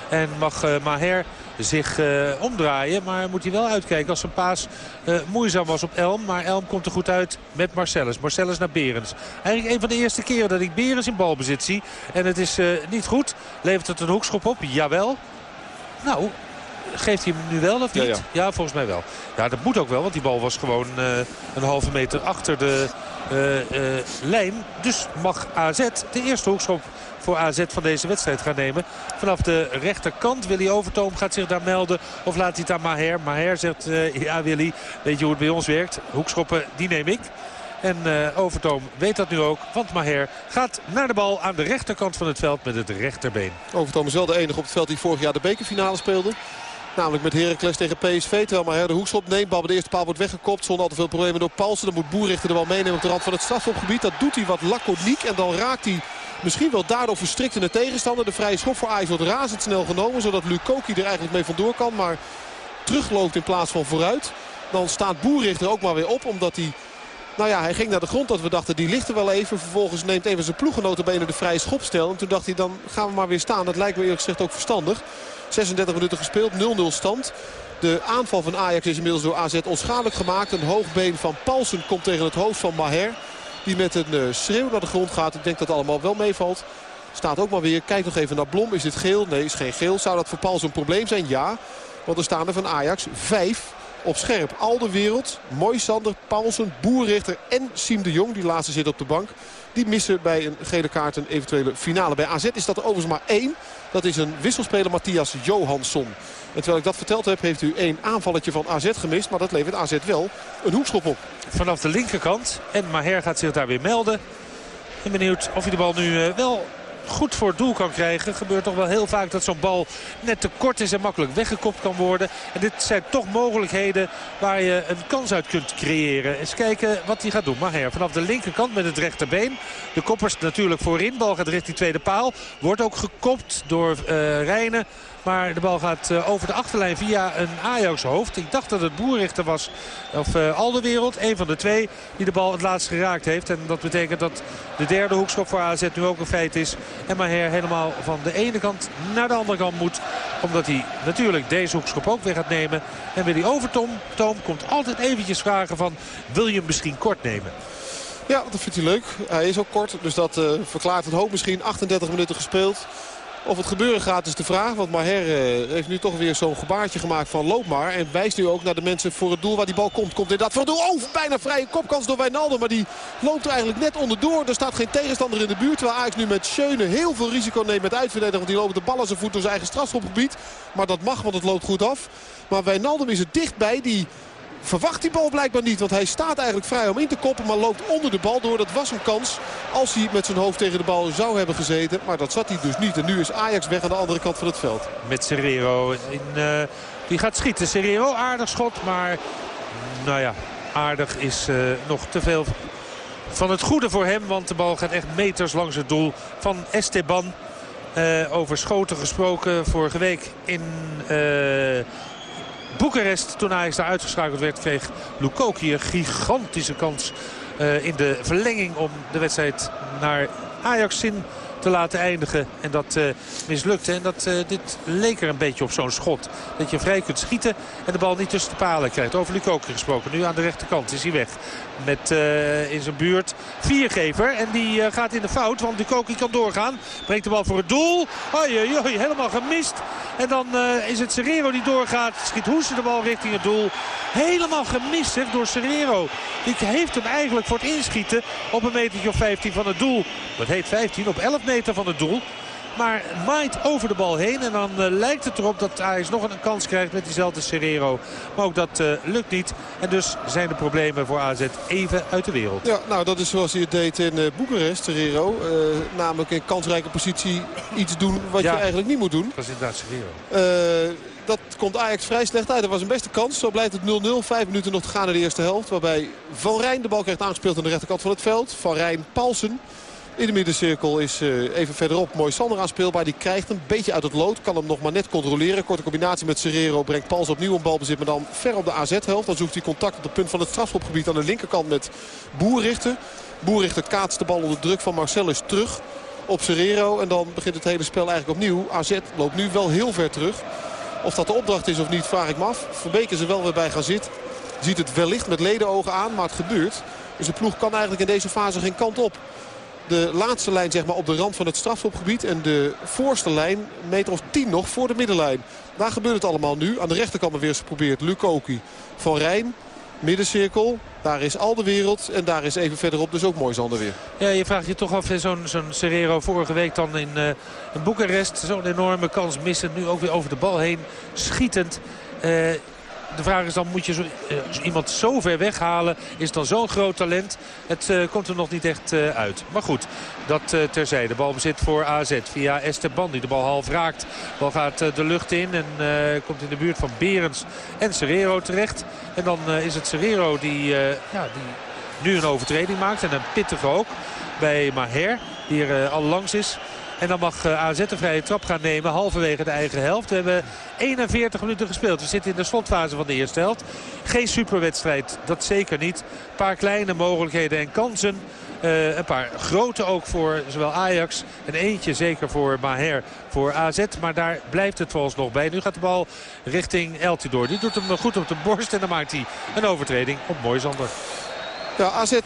En mag uh, Maher zich uh, omdraaien. Maar moet hij wel uitkijken als zijn paas uh, moeizaam was op Elm. Maar Elm komt er goed uit met Marcellus. Marcellus naar Berens. Eigenlijk een van de eerste keren dat ik Berens in balbezit zie. En het is niet goed. Levert het een hoekschop op? Jawel. Nou, geeft hij hem nu wel of niet? Ja, ja. volgens mij wel. Ja, dat moet ook wel, want die bal was gewoon uh, een halve meter achter de uh, uh, lijn. Dus mag AZ de eerste hoekschop voor AZ van deze wedstrijd gaan nemen. Vanaf de rechterkant. Willy Overtoom gaat zich daar melden. Of laat hij het aan Maher. Maher zegt, ja Willy, weet je hoe het bij ons werkt? Hoekschoppen, die neem ik. En uh, Overtoom weet dat nu ook. Want Maher gaat naar de bal aan de rechterkant van het veld met het rechterbeen. Overtoom is wel de enige op het veld die vorig jaar de bekerfinale speelde. Namelijk met Heracles tegen PSV. Terwijl maar de hoekschop neemt. Bal de eerste paal wordt weggekopt. Zonder al te veel problemen door Paulsen. Dan moet Boerrichter de bal meenemen op de rand van het strafschopgebied. Dat doet hij wat laconiek. En dan raakt hij misschien wel daardoor verstrikt in de tegenstander. De vrije schop voor Ajax wordt razendsnel genomen. Zodat Lukoki er eigenlijk mee vandoor kan. Maar terugloopt in plaats van vooruit. Dan staat Boerrichter ook maar weer op. Omdat hij... Nou ja, hij ging naar de grond dat we dachten, die ligt er wel even. Vervolgens neemt even zijn ploeggenoten benen de vrije schopstel. En toen dacht hij, dan gaan we maar weer staan. Dat lijkt me eerlijk gezegd ook verstandig. 36 minuten gespeeld, 0-0 stand. De aanval van Ajax is inmiddels door AZ onschadelijk gemaakt. Een hoogbeen van Paulsen komt tegen het hoofd van Maher. Die met een uh, schreeuw naar de grond gaat. Ik denk dat het allemaal wel meevalt. Staat ook maar weer. Kijk nog even naar Blom. Is dit geel? Nee, is geen geel. Zou dat voor Paulsen een probleem zijn? Ja. Want er staan er van Ajax vijf op scherp. Al de wereld, Moisander, Paulsen, Boerrichter en Siem de Jong. Die laatste zit op de bank. Die missen bij een gele kaart een eventuele finale. Bij AZ is dat er overigens maar één. Dat is een wisselspeler Matthias Johansson. En terwijl ik dat verteld heb, heeft u één aanvalletje van AZ gemist. Maar dat levert AZ wel een hoekschop op. Vanaf de linkerkant. En Maher gaat zich daar weer melden. Ben benieuwd of hij de bal nu eh, wel goed voor het doel kan krijgen. Gebeurt toch wel heel vaak dat zo'n bal net te kort is en makkelijk weggekopt kan worden. En dit zijn toch mogelijkheden waar je een kans uit kunt creëren. Eens kijken wat hij gaat doen. Maher vanaf de linkerkant met het rechterbeen. De koppers natuurlijk voorin. Bal gaat richting tweede paal. Wordt ook gekopt door uh, Rijnen. Maar de bal gaat eh, over de achterlijn via een Ajax hoofd. Ik dacht dat het Boerrichter was. Of uh, Alderwereld. Een van de twee die de bal het laatst geraakt heeft. En dat betekent dat de derde hoekschop voor AZ nu ook een feit is. En Maher helemaal van de ene kant naar de andere kant moet. Omdat hij natuurlijk deze hoekschop ook weer gaat nemen. En Willy Overtom Toom komt altijd eventjes vragen van wil je hem misschien kort nemen? Ja, dat vindt hij leuk. Hij is ook kort, dus dat uh, verklaart het hoop misschien. 38 minuten gespeeld. Of het gebeuren gaat is de vraag. Want Maher uh, heeft nu toch weer zo'n gebaartje gemaakt van loop maar. En wijst nu ook naar de mensen voor het doel waar die bal komt. Komt inderdaad voor het doel. Oh, bijna vrije kopkans door Wijnaldum. Maar die loopt er eigenlijk net onderdoor. Er staat geen tegenstander in de buurt. Terwijl Ajax nu met Schöne heel veel risico neemt met uitverdedigen. Want die loopt de bal aan zijn voet door zijn eigen strafschopgebied. Maar dat mag, want het loopt goed af. Maar Wijnaldum is er dichtbij. Die verwacht die bal blijkbaar niet. Want hij staat eigenlijk vrij om in te koppen. Maar loopt onder de bal door. Dat was een kans als hij met zijn hoofd tegen de bal zou hebben gezeten. Maar dat zat hij dus niet. En nu is Ajax weg aan de andere kant van het veld. Met Serrero. In, uh, die gaat schieten. Serrero aardig schot. Maar nou ja, aardig is uh, nog te veel van het goede voor hem. Want de bal gaat echt meters langs het doel van Esteban. Uh, over schoten gesproken vorige week in... Boekarest. Toen Ajax daar uitgeschakeld werd kreeg Lukoki een gigantische kans uh, in de verlenging om de wedstrijd naar Ajax zin te laten eindigen. En dat uh, mislukte. En dat, uh, dit leek er een beetje op zo'n schot. Dat je vrij kunt schieten en de bal niet tussen de palen krijgt. Over Lukoki gesproken. Nu aan de rechterkant is hij weg. Met uh, in zijn buurt viergever. En die gaat in de fout. Want Lukoki kan doorgaan. Brengt de bal voor het doel. Oei, oei, helemaal gemist. En dan is het Serrero die doorgaat. Schiet Hoesen de bal richting het doel. Helemaal gemist door Serrero. Die heeft hem eigenlijk voor het inschieten op een metertje of 15 van het doel. Dat heet 15 op 11 meter van het doel. Maar maait over de bal heen. En dan uh, lijkt het erop dat Ajax nog een kans krijgt met diezelfde Serrero. Maar ook dat uh, lukt niet. En dus zijn de problemen voor AZ even uit de wereld. Ja, nou dat is zoals hij het deed in uh, Boekarest, Serrero. namelijk in kansrijke positie iets doen wat ja, je eigenlijk niet moet doen. Dat was inderdaad Serrero. dat komt Ajax vrij slecht uit. Dat was een beste kans. Zo blijft het 0-0. Vijf minuten nog te gaan in de eerste helft. Waarbij Van Rijn de bal krijgt aangespeeld aan de rechterkant van het veld. Van Rijn Paulsen. In de middencirkel is uh, even verderop mooi Sander aanspeelbaar. Die krijgt een beetje uit het lood. Kan hem nog maar net controleren. Korte combinatie met Serrero brengt Pals opnieuw een balbezit. Maar dan ver op de AZ-helft. Dan zoekt hij contact op het punt van het strafschopgebied aan de linkerkant met Boerrichter. Boerrichter kaatst de bal onder druk van Marcellus terug op Serrero. En dan begint het hele spel eigenlijk opnieuw. AZ loopt nu wel heel ver terug. Of dat de opdracht is of niet, vraag ik me af. Verbeek is er wel weer bij gaan zitten. Ziet het wellicht met ledenogen aan, maar het gebeurt. Dus de ploeg kan eigenlijk in deze fase geen kant op de laatste lijn zeg maar, op de rand van het strafschopgebied. En de voorste lijn, meter of tien nog, voor de middenlijn. Daar gebeurt het allemaal nu. Aan de rechterkant weer eens geprobeerd. Lukoki van Rijn. Middencirkel, daar is al de wereld en daar is even verderop dus ook mooi Zander weer. Ja, je vraagt je toch af, zo'n zo'n Serrero vorige week dan in, uh, in Boekarest. Zo'n enorme kans missen, nu ook weer over de bal heen, schietend. Uh, de vraag is dan, moet je zo, uh, iemand zo ver weghalen? Is dan zo'n groot talent? Het uh, komt er nog niet echt uh, uit. Maar goed, dat terzijde. De bal bezit voor AZ via Esteban die de bal half raakt. Bal gaat de lucht in en komt in de buurt van Berens en Serrero terecht. En dan is het Serrero die, ja, die nu een overtreding maakt. En een pittige ook bij Maher, die er al langs is. En dan mag eh, AZ een vrije trap gaan nemen halverwege de eigen helft. We hebben 41 minuten gespeeld. We zitten in de slotfase van de eerste helft. Geen superwedstrijd, dat zeker niet. Een paar kleine mogelijkheden en kansen. Uh, een paar grote ook voor zowel Ajax. En eentje zeker voor Maher voor AZ. Maar daar blijft het volgens nog bij. Nu gaat de bal richting Eltidoor. Die doet hem goed op de borst. En dan maakt hij een overtreding op Moisander. AZ uh,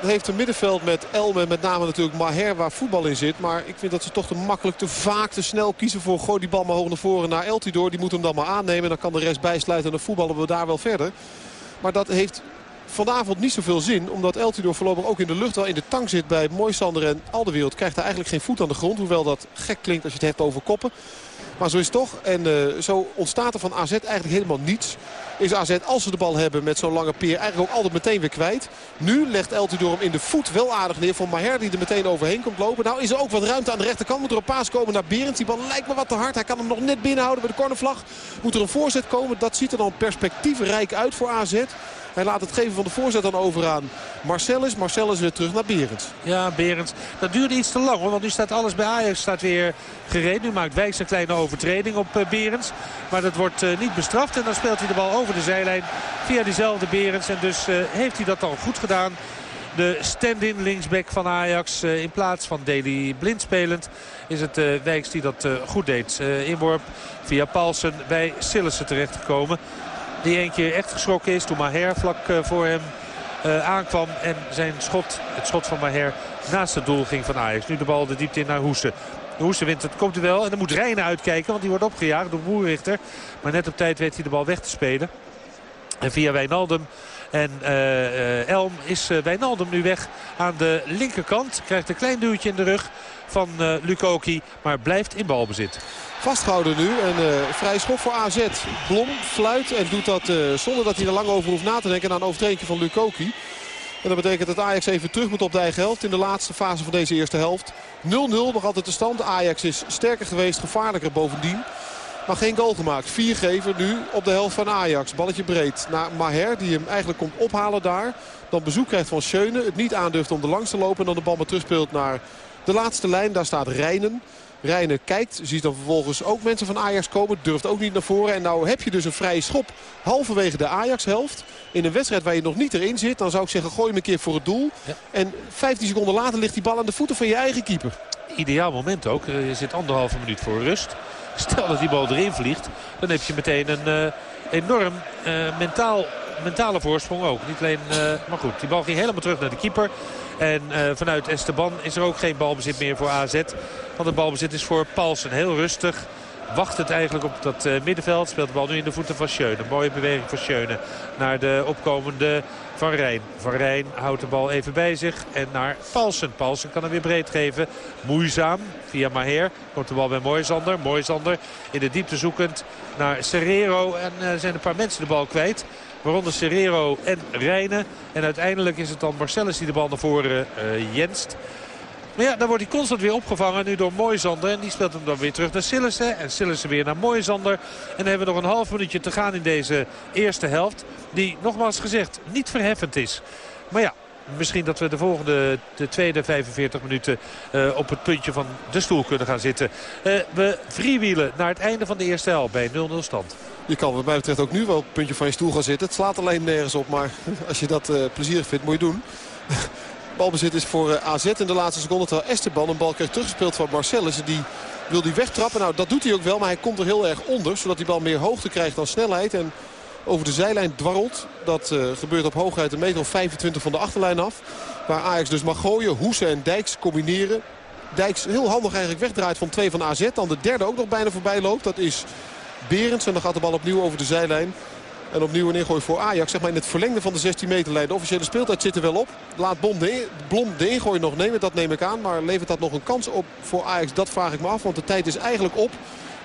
heeft een middenveld met Elmen, met name natuurlijk Maher waar voetbal in zit. Maar ik vind dat ze toch te makkelijk, te vaak, te snel kiezen voor... gooi die bal maar hoog naar voren naar Eltidoor. Die moet hem dan maar aannemen. Dan kan de rest bijsluiten en dan voetballen we daar wel verder. Maar dat heeft vanavond niet zoveel zin. Omdat Eltidoor voorlopig ook in de lucht wel in de tank zit bij Moisander en Alderwereld. Krijgt hij eigenlijk geen voet aan de grond. Hoewel dat gek klinkt als je het hebt over koppen. Maar zo is het toch. En uh, zo ontstaat er van AZ eigenlijk helemaal niets is AZ als ze de bal hebben met zo'n lange peer eigenlijk ook altijd meteen weer kwijt. Nu legt Eltidoor hem in de voet wel aardig neer voor Maher die er meteen overheen komt lopen. Nou is er ook wat ruimte aan de rechterkant. Moet er een paas komen naar Berends. Die bal lijkt me wat te hard. Hij kan hem nog net binnenhouden bij de cornervlag. Moet er een voorzet komen. Dat ziet er dan perspectiefrijk uit voor AZ. Hij laat het geven van de voorzet dan over aan Marcellus. Marcellus weer terug naar Berends. Ja, Berends. Dat duurde iets te lang hoor. Want nu staat alles bij Ajax staat weer gereed. Nu maakt Wijks een kleine overtreding op uh, Berends. Maar dat wordt uh, niet bestraft. En dan speelt hij de bal over de zijlijn via diezelfde Berends. En dus uh, heeft hij dat dan goed gedaan. De stand-in linksback van Ajax in plaats van Deli Blind spelend is het Wijks die dat goed deed. Inworp via Paulsen bij Sillissen terechtgekomen. Die één keer echt geschrokken is toen Maher vlak voor hem aankwam. En zijn schot, het schot van Maher naast het doel ging van Ajax. Nu de bal de diepte in naar Hoesen. Hoesen wint het, komt er wel. En dan moet Rijnen uitkijken, want die wordt opgejaagd door Boerrichter. Maar net op tijd weet hij de bal weg te spelen. En via Wijnaldum en uh, Elm is Wijnaldum nu weg aan de linkerkant. Krijgt een klein duwtje in de rug van uh, Lukoki, maar blijft in balbezit. Vastgehouden nu en vrij schop voor AZ. Blom fluit en doet dat zonder dat hij er lang over hoeft na te denken aan een overtreding van Lukoki. En dat betekent dat Ajax even terug moet op de eigen helft in de laatste fase van deze eerste helft. 0-0 nog altijd de stand. Ajax is sterker geweest, gevaarlijker bovendien. Maar geen goal gemaakt. Viergever nu op de helft van Ajax. Balletje breed naar Maher die hem eigenlijk komt ophalen daar. Dan bezoek krijgt van Schöne. Het niet aandurft om de langs te lopen. En dan de bal maar terugspeelt naar de laatste lijn. Daar staat Rijnen. Rijnen kijkt, ziet dan vervolgens ook mensen van Ajax komen. Durft ook niet naar voren. En nou heb je dus een vrije schop halverwege de Ajax-helft. In een wedstrijd waar je nog niet erin zit. Dan zou ik zeggen gooi hem een keer voor het doel. En 15 seconden later ligt die bal aan de voeten van je eigen keeper. ideaal moment ook. je zit anderhalve minuut voor rust. [laughs] Stel dat die bal erin vliegt, dan heb je meteen een enorm mentaal, mentale voorsprong ook. Niet alleen, maar goed, die bal ging helemaal terug naar de keeper. En vanuit Esteban is er ook geen balbezit meer voor AZ. Want het balbezit is voor Paulsen heel rustig wacht het eigenlijk op dat uh, middenveld. Speelt de bal nu in de voeten van Schöne. Mooie beweging van Schöne naar de opkomende Van Rijn. Van Rijn houdt de bal even bij zich en naar Paulsen. Paulsen kan hem weer breed geven. Moeizaam via Maher. Komt de bal bij Moisander. Moisander in de diepte zoekend naar Serrero. En uh, zijn een paar mensen de bal kwijt. Waaronder Serrero en Rijnen. En uiteindelijk is het dan Marcellus die de bal naar voren uh, jenst. Maar ja, dan wordt hij constant weer opgevangen nu door Moisander. En die speelt hem dan weer terug naar Sillissen. En Sillissen weer naar Moisander. En dan hebben we nog een half minuutje te gaan in deze eerste helft. Die, nogmaals gezegd, niet verheffend is. Maar ja, misschien dat we de volgende, de tweede 45 minuten uh, op het puntje van de stoel kunnen gaan zitten. Uh, we freewheelen naar het einde van de eerste helft bij 0-0 stand. Je kan wat mij betreft ook nu wel op het puntje van je stoel gaan zitten. Het slaat alleen nergens op, maar [laughs] als je dat uh, plezierig vindt, moet je doen. [laughs] Balbezit is voor eh, AZ in de laatste seconde. Terwijl Esteban een bal krijgt teruggespeeld van Marcellus. Die wil die wegtrappen. Nou, dat doet hij ook wel. Maar hij komt er heel erg onder. Zodat die bal meer hoogte krijgt dan snelheid. En over de zijlijn dwarrelt. Dat uh, gebeurt op hoogheid een meter of 25 van de achterlijn af. Waar Ajax dus mag gooien. Hoesen en Dijks combineren. Dijks heel handig eigenlijk wegdraait van twee van AZ. Dan de derde ook nog bijna voorbij loopt. Dat is Berends. En dan gaat de bal opnieuw over de zijlijn. En opnieuw een ingooi voor Ajax. Zeg maar in het verlengde van de 16 meter lijn. De officiële speeltijd zit er wel op. Laat Blom de, Blom de nog nemen. Dat neem ik aan. Maar levert dat nog een kans op voor Ajax? Dat vraag ik me af. Want de tijd is eigenlijk op.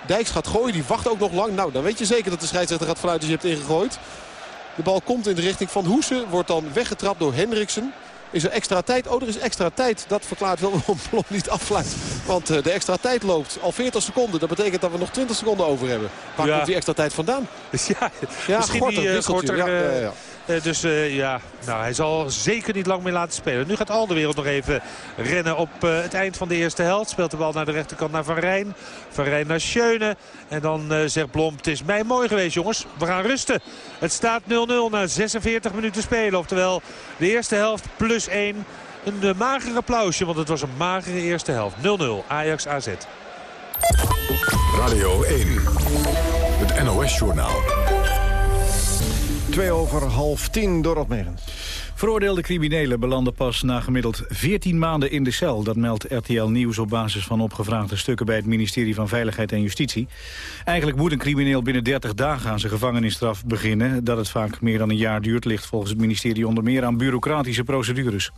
Dijks gaat gooien. Die wacht ook nog lang. Nou, dan weet je zeker dat de scheidsrechter gaat fluiten als je hebt ingegooid. De bal komt in de richting van Hoesen. Wordt dan weggetrapt door Hendriksen. Is er extra tijd? Oh, er is extra tijd. Dat verklaart wel waarom [laughs] Blom niet affluit. Want uh, de extra tijd loopt al 40 seconden. Dat betekent dat we nog 20 seconden over hebben. Waar ja. komt die extra tijd vandaan? [laughs] Ja, ja misschien gorter, die uh, gorter, ja, ja, ja. Uh, dus uh, ja, nou, hij zal zeker niet lang meer laten spelen. Nu gaat Alderwereld nog even rennen op uh, het eind van de eerste helft. Speelt de bal naar de rechterkant naar Van Rijn. Van Rijn naar Schöne. En dan zegt Blom, het is mij mooi geweest jongens. We gaan rusten. Het staat 0-0 na 46 minuten spelen. Oftewel de eerste helft plus 1. Een mager applausje, want het was een magere eerste helft. 0-0 Ajax AZ. Radio 1. Het NOS-journaal. Twee over half tien, Dorot Megens. Veroordeelde criminelen belanden pas na gemiddeld 14 maanden in de cel. Dat meldt RTL Nieuws op basis van opgevraagde stukken... bij het ministerie van Veiligheid en Justitie. Eigenlijk moet een crimineel binnen 30 dagen aan zijn gevangenisstraf beginnen. Dat het vaak meer dan een jaar duurt... ligt volgens het ministerie onder meer aan bureaucratische procedures.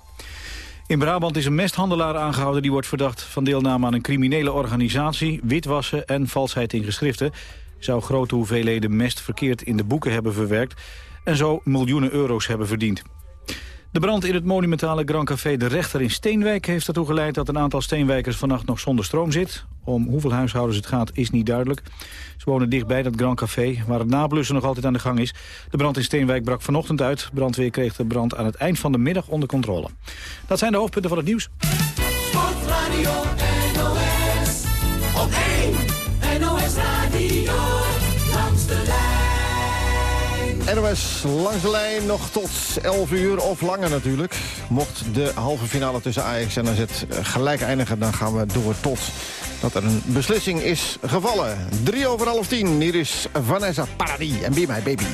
In Brabant is een mesthandelaar aangehouden... die wordt verdacht van deelname aan een criminele organisatie... witwassen en valsheid in geschriften zou grote hoeveelheden mest verkeerd in de boeken hebben verwerkt en zo miljoenen euro's hebben verdiend. De brand in het monumentale Grand Café De Rechter in Steenwijk heeft ertoe geleid dat een aantal Steenwijkers vannacht nog zonder stroom zit. Om hoeveel huishoudens het gaat is niet duidelijk. Ze wonen dichtbij dat Grand Café, waar het nablussen nog altijd aan de gang is. De brand in Steenwijk brak vanochtend uit. Brandweer kreeg de brand aan het eind van de middag onder controle. Dat zijn de hoofdpunten van het nieuws. Sportradio NOS op 1 NOS Radio. NOS langs de lijn nog tot 11 uur of langer natuurlijk. Mocht de halve finale tussen Ajax en AZ gelijk eindigen... dan gaan we door tot dat er een beslissing is gevallen. 3 over half 10, hier is Vanessa Paradis en Be My Baby.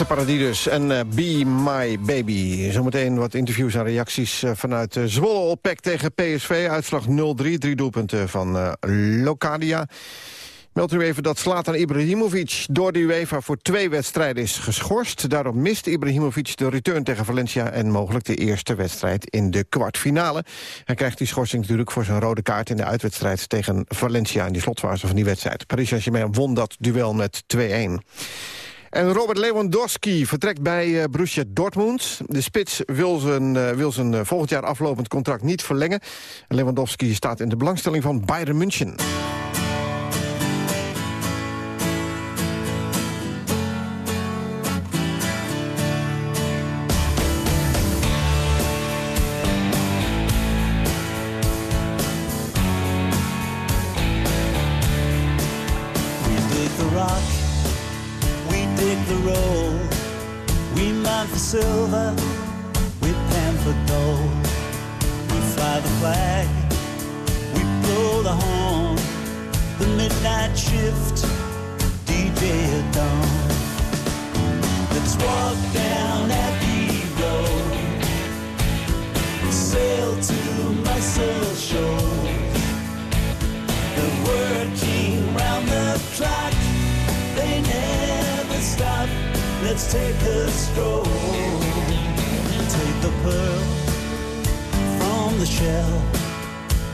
Vanessa Paradidus en uh, Be My Baby. Zometeen wat interviews en reacties uh, vanuit uh, Zwolle op PEC tegen PSV. Uitslag 0-3, drie doelpunten van Locadia. Meld u even dat Slatan Ibrahimovic door de UEFA voor twee wedstrijden is geschorst. Daarop mist Ibrahimovic de return tegen Valencia... en mogelijk de eerste wedstrijd in de kwartfinale. Hij krijgt die schorsing natuurlijk voor zijn rode kaart... in de uitwedstrijd tegen Valencia in die slotfase van die wedstrijd. Paris Saint-Germain won dat duel met 2-1. En Robert Lewandowski vertrekt bij uh, Borussia Dortmund. De spits wil zijn, uh, wil zijn uh, volgend jaar aflopend contract niet verlengen. Lewandowski staat in de belangstelling van Bayern München. Silver, we pan for gold. We fly the flag, we blow the horn. The midnight shift, DJ at dawn. Let's walk down Abbey Road, sail to Muscle Shoals. They're working round the clock, they never stop. Let's take a stroll. Take the pearl from the shell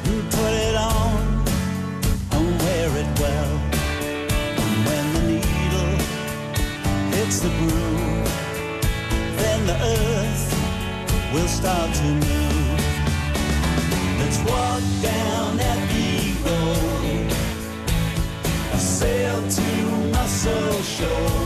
and put it on and wear it well. And when the needle hits the groove, then the earth will start to move. Let's walk down Abbey Road, sail to Muscle Shoals working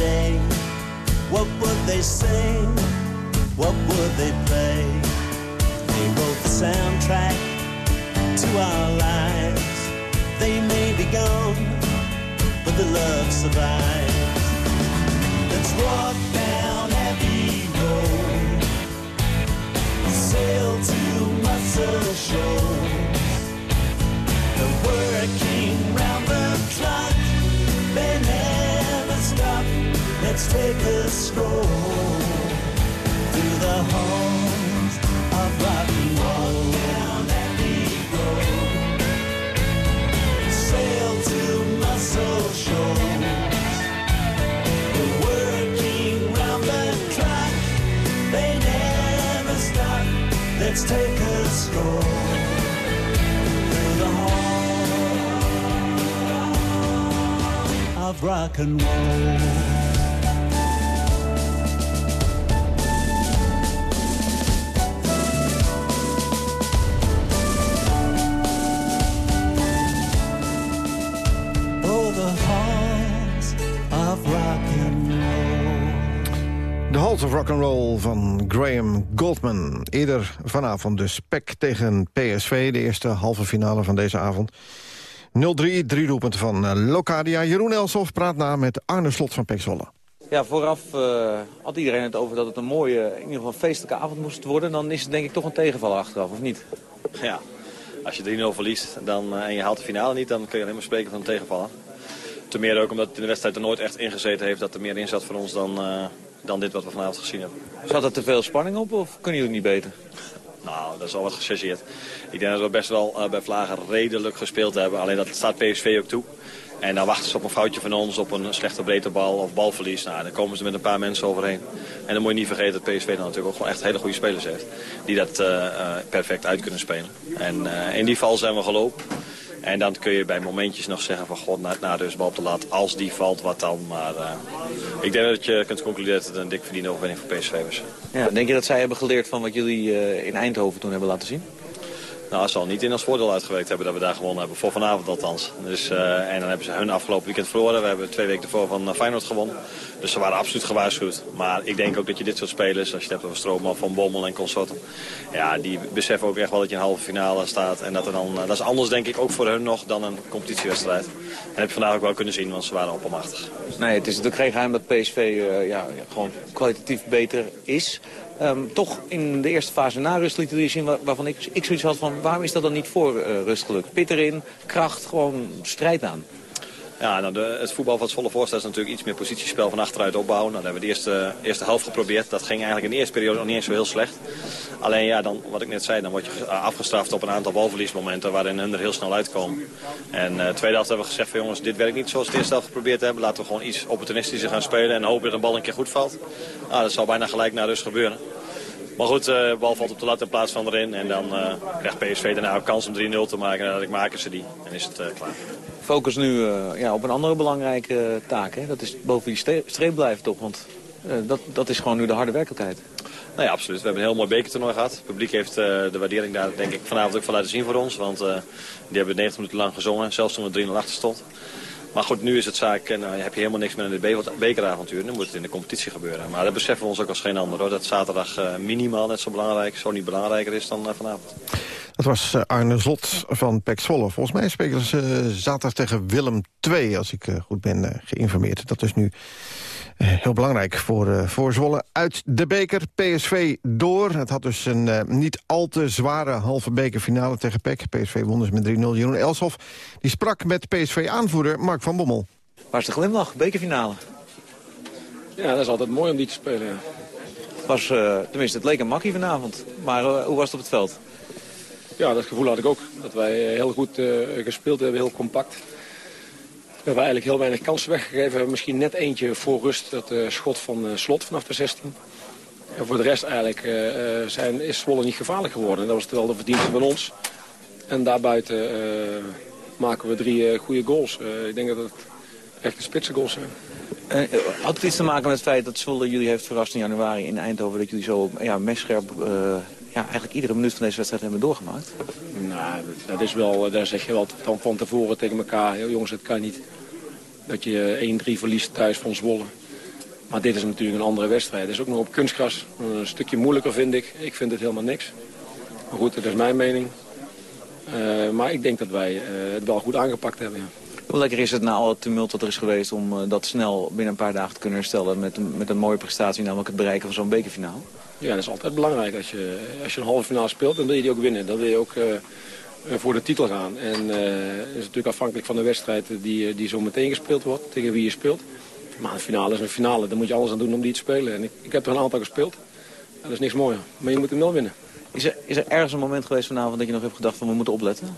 today, what would they sing? What would they play? They wrote the soundtrack to our lives. They may be gone, but the love survives. Let's walk Let's take a stroll through the halls of rock and roll. Down Abbey Road. Sail to Muscle Shoals. We're working round the clock. They never stop. Let's take a stroll through the halls. of rock and roll. Of Rock and Roll van Graham Goldman. Eerder vanavond dus PEC tegen PSV, de eerste halve finale van deze avond. 0-3, drie doelpunten van uh, Locadia. Jeroen Elsof praat na met Arne Slot van PEC Zwolle. Ja, vooraf uh, had iedereen het over dat het een mooie, in ieder geval feestelijke avond moest worden. Dan is het denk ik toch een tegenvaller achteraf, of niet? Ja, als je 3-0 verliest dan, uh, en je haalt de finale niet, dan kun je alleen maar spreken van een tegenvaller. Ten meer ook omdat het in de wedstrijd er nooit echt ingezeten heeft dat er meer in zat voor ons dan, uh, dan dit wat we vanavond gezien hebben. Zat er te veel spanning op of kunnen jullie niet beter? Nou, dat is al wat gechargeerd. Ik denk dat we best wel uh, bij Vlagen redelijk gespeeld hebben. Alleen dat staat PSV ook toe. En dan wachten ze op een foutje van ons, op een slechte breedte bal of balverlies. Nou, dan komen ze met een paar mensen overheen. En dan moet je niet vergeten dat PSV dan natuurlijk ook gewoon echt hele goede spelers heeft. Die dat uh, uh, perfect uit kunnen spelen. En in die val zijn we gelopen. En dan kun je bij momentjes nog zeggen van god, na, na dus bal op de lat. Als die valt, wat dan? Maar uh, ik denk dat je kunt concluderen dat het een dik verdiende overwinning voor PSV was. Ja, denk je dat zij hebben geleerd van wat jullie uh, in Eindhoven toen hebben laten zien? Nou, het zal niet in ons voordeel uitgewerkt hebben dat we daar gewonnen hebben. Voor vanavond althans. Dus, eh, en dan hebben ze hun afgelopen weekend verloren. We hebben twee weken ervoor van Feyenoord gewonnen. Dus ze waren absoluut gewaarschuwd. Maar ik denk ook dat je dit soort spelers, als je het hebt over Stroomman, Van Bommel en consorten. Ja, die beseffen ook echt wel dat je in een halve finale staat. En dat, er dan, dat is anders denk ik ook voor hun nog dan een competitiewedstrijd. En dat heb je vandaag ook wel kunnen zien, want ze waren oppermachtig. Nee, het is natuurlijk geen geheim dat PSV ja, gewoon kwalitatief beter is. Um, toch in de eerste fase na rust liet jullie zien waar, waarvan ik, ik zoiets had van... waarom is dat dan niet voor uh, rust gelukt? Pit erin, kracht, gewoon strijd aan. Ja, nou de, het voetbal van het volle voorstel is natuurlijk iets meer positiespel van achteruit opbouwen. Nou, dat hebben we de eerste, eerste helft geprobeerd. Dat ging eigenlijk in de eerste periode nog niet eens zo heel slecht. Alleen ja, dan, wat ik net zei, dan word je afgestraft op een aantal balverliesmomenten waarin hun er heel snel uitkomen. En uh, tweede helft hebben we gezegd van jongens, dit werkt niet zoals we de eerste helft geprobeerd hebben. Laten we gewoon iets opportunistischer gaan spelen en hopen dat een bal een keer goed valt. Nou, dat zal bijna gelijk naar rust gebeuren. Maar goed, uh, de bal valt op de lat in plaats van erin. En dan uh, krijgt PSV daarna ook kans om 3-0 te maken. En dan maken ze die. En is het uh, klaar. Focus nu ja, op een andere belangrijke taak. Hè? Dat is boven die streep blijven toch? Want dat, dat is gewoon nu de harde werkelijkheid. Nou ja, absoluut. We hebben een heel mooi bekertoernooi gehad. Het publiek heeft de waardering daar denk ik vanavond ook van laten zien voor ons. Want die hebben 90 minuten lang gezongen. Zelfs toen er 3-0 achter stond. Maar goed, nu is het zaak, en uh, heb je helemaal niks meer in het bekeravontuur. Nu moet het in de competitie gebeuren. Maar dat beseffen we ons ook als geen ander. Hoor. Dat zaterdag uh, minimaal net zo belangrijk, zo niet belangrijker is dan uh, vanavond. Dat was Arne Zlot van Pek Zwolle. Volgens mij spelen ze zaterdag tegen Willem II, als ik goed ben geïnformeerd. Dat is nu heel belangrijk voor, voor Zwolle. Uit de beker, PSV door. Het had dus een uh, niet al te zware halve bekerfinale tegen PEC. PSV won dus met 3-0. Jeroen Elshoff die sprak met PSV-aanvoerder Mark van Bommel. Waar is de glimlach? Bekerfinale. Ja, dat is altijd mooi om die te spelen. Ja. Was, uh, tenminste, het leek een makkie vanavond. Maar hoe was het op het veld? Ja, dat gevoel had ik ook. Dat wij heel goed gespeeld hebben, heel compact. We hebben eigenlijk heel weinig kansen weggegeven. We hebben misschien net eentje voor rust, dat uh, schot van uh, Slot vanaf de 16. En voor de rest eigenlijk uh, zijn, is Zwolle niet gevaarlijk geworden. Dat was wel de verdienste van ons. En daarbuiten maken we drie goede goals. ik denk dat het echt de spitse goals zijn. had het iets te maken met het feit dat Zwolle jullie heeft verrast in januari in Eindhoven... dat jullie zo ja, messcherp ja, eigenlijk iedere minuut van deze wedstrijd hebben doorgemaakt? Nou, dat is wel, daar zeg je wel dan van tevoren tegen elkaar. jongens, het kan niet dat je 1-3 verliest thuis van Zwolle. Maar dit is natuurlijk een andere wedstrijd. Het is ook nog op kunstgras. Een stukje moeilijker vind ik. Ik vind het helemaal niks. Maar goed, dat is mijn mening. Uh, maar ik denk dat wij uh, het wel goed aangepakt hebben. Ja. Hoe lekker is het na al het tumult dat er is geweest om uh, dat snel binnen een paar dagen te kunnen herstellen met een, met een mooie prestatie, namelijk het bereiken van zo'n bekerfinale? Ja, dat is altijd belangrijk. Als je, als je een halve finale speelt, dan wil je die ook winnen. Dan wil je ook voor de titel gaan. En het is natuurlijk afhankelijk van de wedstrijd die, die zo meteen gespeeld wordt, tegen wie je speelt. Maar een finale is een finale, daar moet je alles aan doen om die te spelen. En ik, ik heb er een aantal gespeeld. Dat is niks mooier. Maar je moet hem wel winnen. Is er, is er ergens een moment geweest vanavond dat je nog hebt gedacht van we moeten opletten?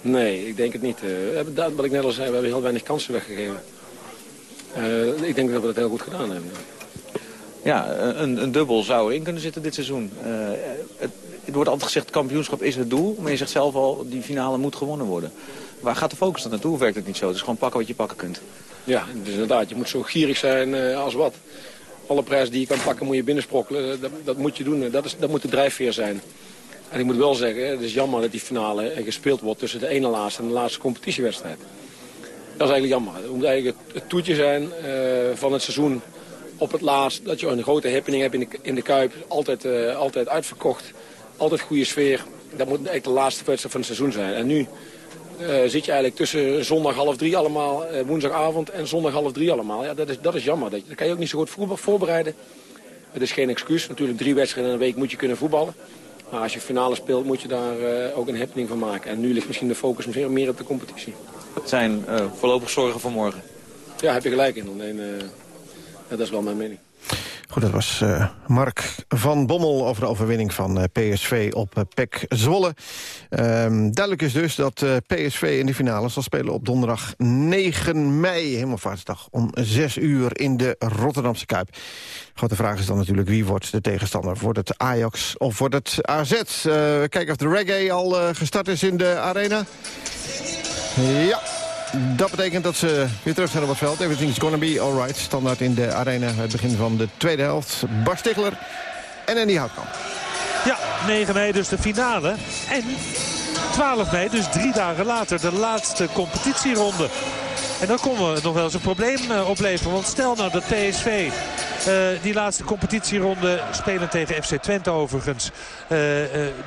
Nee, ik denk het niet. Uh, dat, wat ik net al zei, we hebben heel weinig kansen weggegeven. Uh, ik denk dat we het heel goed gedaan hebben. Ja, een, een dubbel zou erin kunnen zitten dit seizoen. Uh, het, het, wordt altijd gezegd, kampioenschap is het doel. Maar je zegt zelf al, die finale moet gewonnen worden. Waar gaat de focus dan naartoe? Of werkt het niet zo? Het is gewoon pakken wat je pakken kunt. Ja, inderdaad. Je moet zo gierig zijn als wat. Alle prijzen die je kan pakken moet je binnensprokkelen. Dat, dat moet je doen. Dat, is, dat moet de drijfveer zijn. En ik moet wel zeggen, het is jammer dat die finale gespeeld wordt tussen de ene laatste en de laatste competitiewedstrijd. Dat is eigenlijk jammer. Het moet eigenlijk het toetje zijn van het seizoen op het laatst. Dat je een grote happening hebt in de, in de Kuip. Altijd, uh, altijd uitverkocht. Altijd goede sfeer. Dat moet eigenlijk de laatste wedstrijd van het seizoen zijn. En nu uh, zit je eigenlijk tussen zondag half drie allemaal, woensdagavond en zondag half drie allemaal. Ja, dat is, dat is jammer. Dat, dat kan je ook niet zo goed voorbereiden. Het is geen excuus. Natuurlijk drie wedstrijden in een week moet je kunnen voetballen. Maar als je finale speelt moet je daar uh, ook een happening van maken. En nu ligt misschien de focus misschien meer op de competitie. Het zijn voorlopig zorgen voor morgen. Ja, heb je gelijk in. Alleen, dat is wel mijn mening. Goed, dat was uh, Mark van Bommel over de overwinning van uh, PSV op uh, PEC Zwolle. Um, duidelijk is dus dat PSV in de finale zal spelen op donderdag 9 mei. Hemelvaartsdag om 6 uur in de Rotterdamse Kuip. Grote vraag is dan natuurlijk wie wordt de tegenstander. Wordt het Ajax of wordt het AZ? kijken of de reggae al gestart is in de arena. Ja, dat betekent dat ze weer terug zijn op het veld. Everything's gonna be alright. Standaard in de arena. Het begin van de tweede helft. Bas Stigler en Andy Houtkamp. Ja, 9 mei dus de finale. En 12 mei, dus drie dagen later, de laatste competitieronde. En dan kon we nog wel eens een probleem eh, opleveren. Want stel nou dat PSV uh, die laatste competitieronde spelen tegen FC Twente overigens. Uh,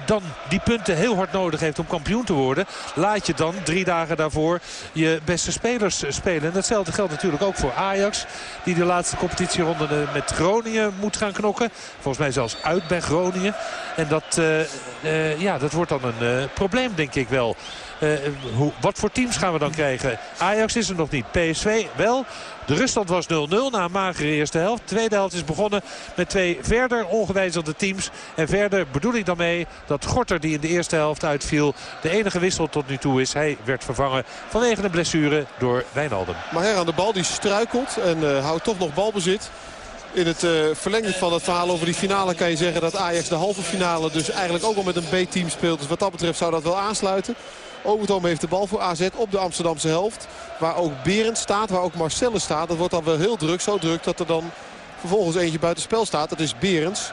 dan die punten heel hard nodig heeft om kampioen te worden. Laat je dan drie dagen daarvoor je beste spelers spelen. En datzelfde geldt natuurlijk ook voor Ajax. Die de laatste competitieronde met Groningen moet gaan knokken. Volgens mij zelfs uit bij Groningen. En dat, ja, dat wordt dan een probleem denk ik wel. Uh, hoe, wat voor teams gaan we dan krijgen? Ajax is er nog niet. PSV wel. De ruststand was 0-0 na een magere eerste helft. De tweede helft is begonnen met twee verder ongewijzigde teams. En verder bedoel ik dan mee dat Gorter die in de eerste helft uitviel... de enige wissel tot nu toe is. Hij werd vervangen vanwege een blessure door Wijnaldum. Maar her aan de bal die struikelt en uh, houdt toch nog balbezit. In het uh, verlengde van het verhaal over die finale kan je zeggen dat Ajax de halve finale dus eigenlijk ook al met een B-team speelt. Dus wat dat betreft zou dat wel aansluiten. Overtoom heeft de bal voor AZ op de Amsterdamse helft. Waar ook Berend staat, waar ook Marcellus staat. Dat wordt dan wel heel druk. Zo druk dat er dan vervolgens eentje buiten spel staat. Dat is Berends.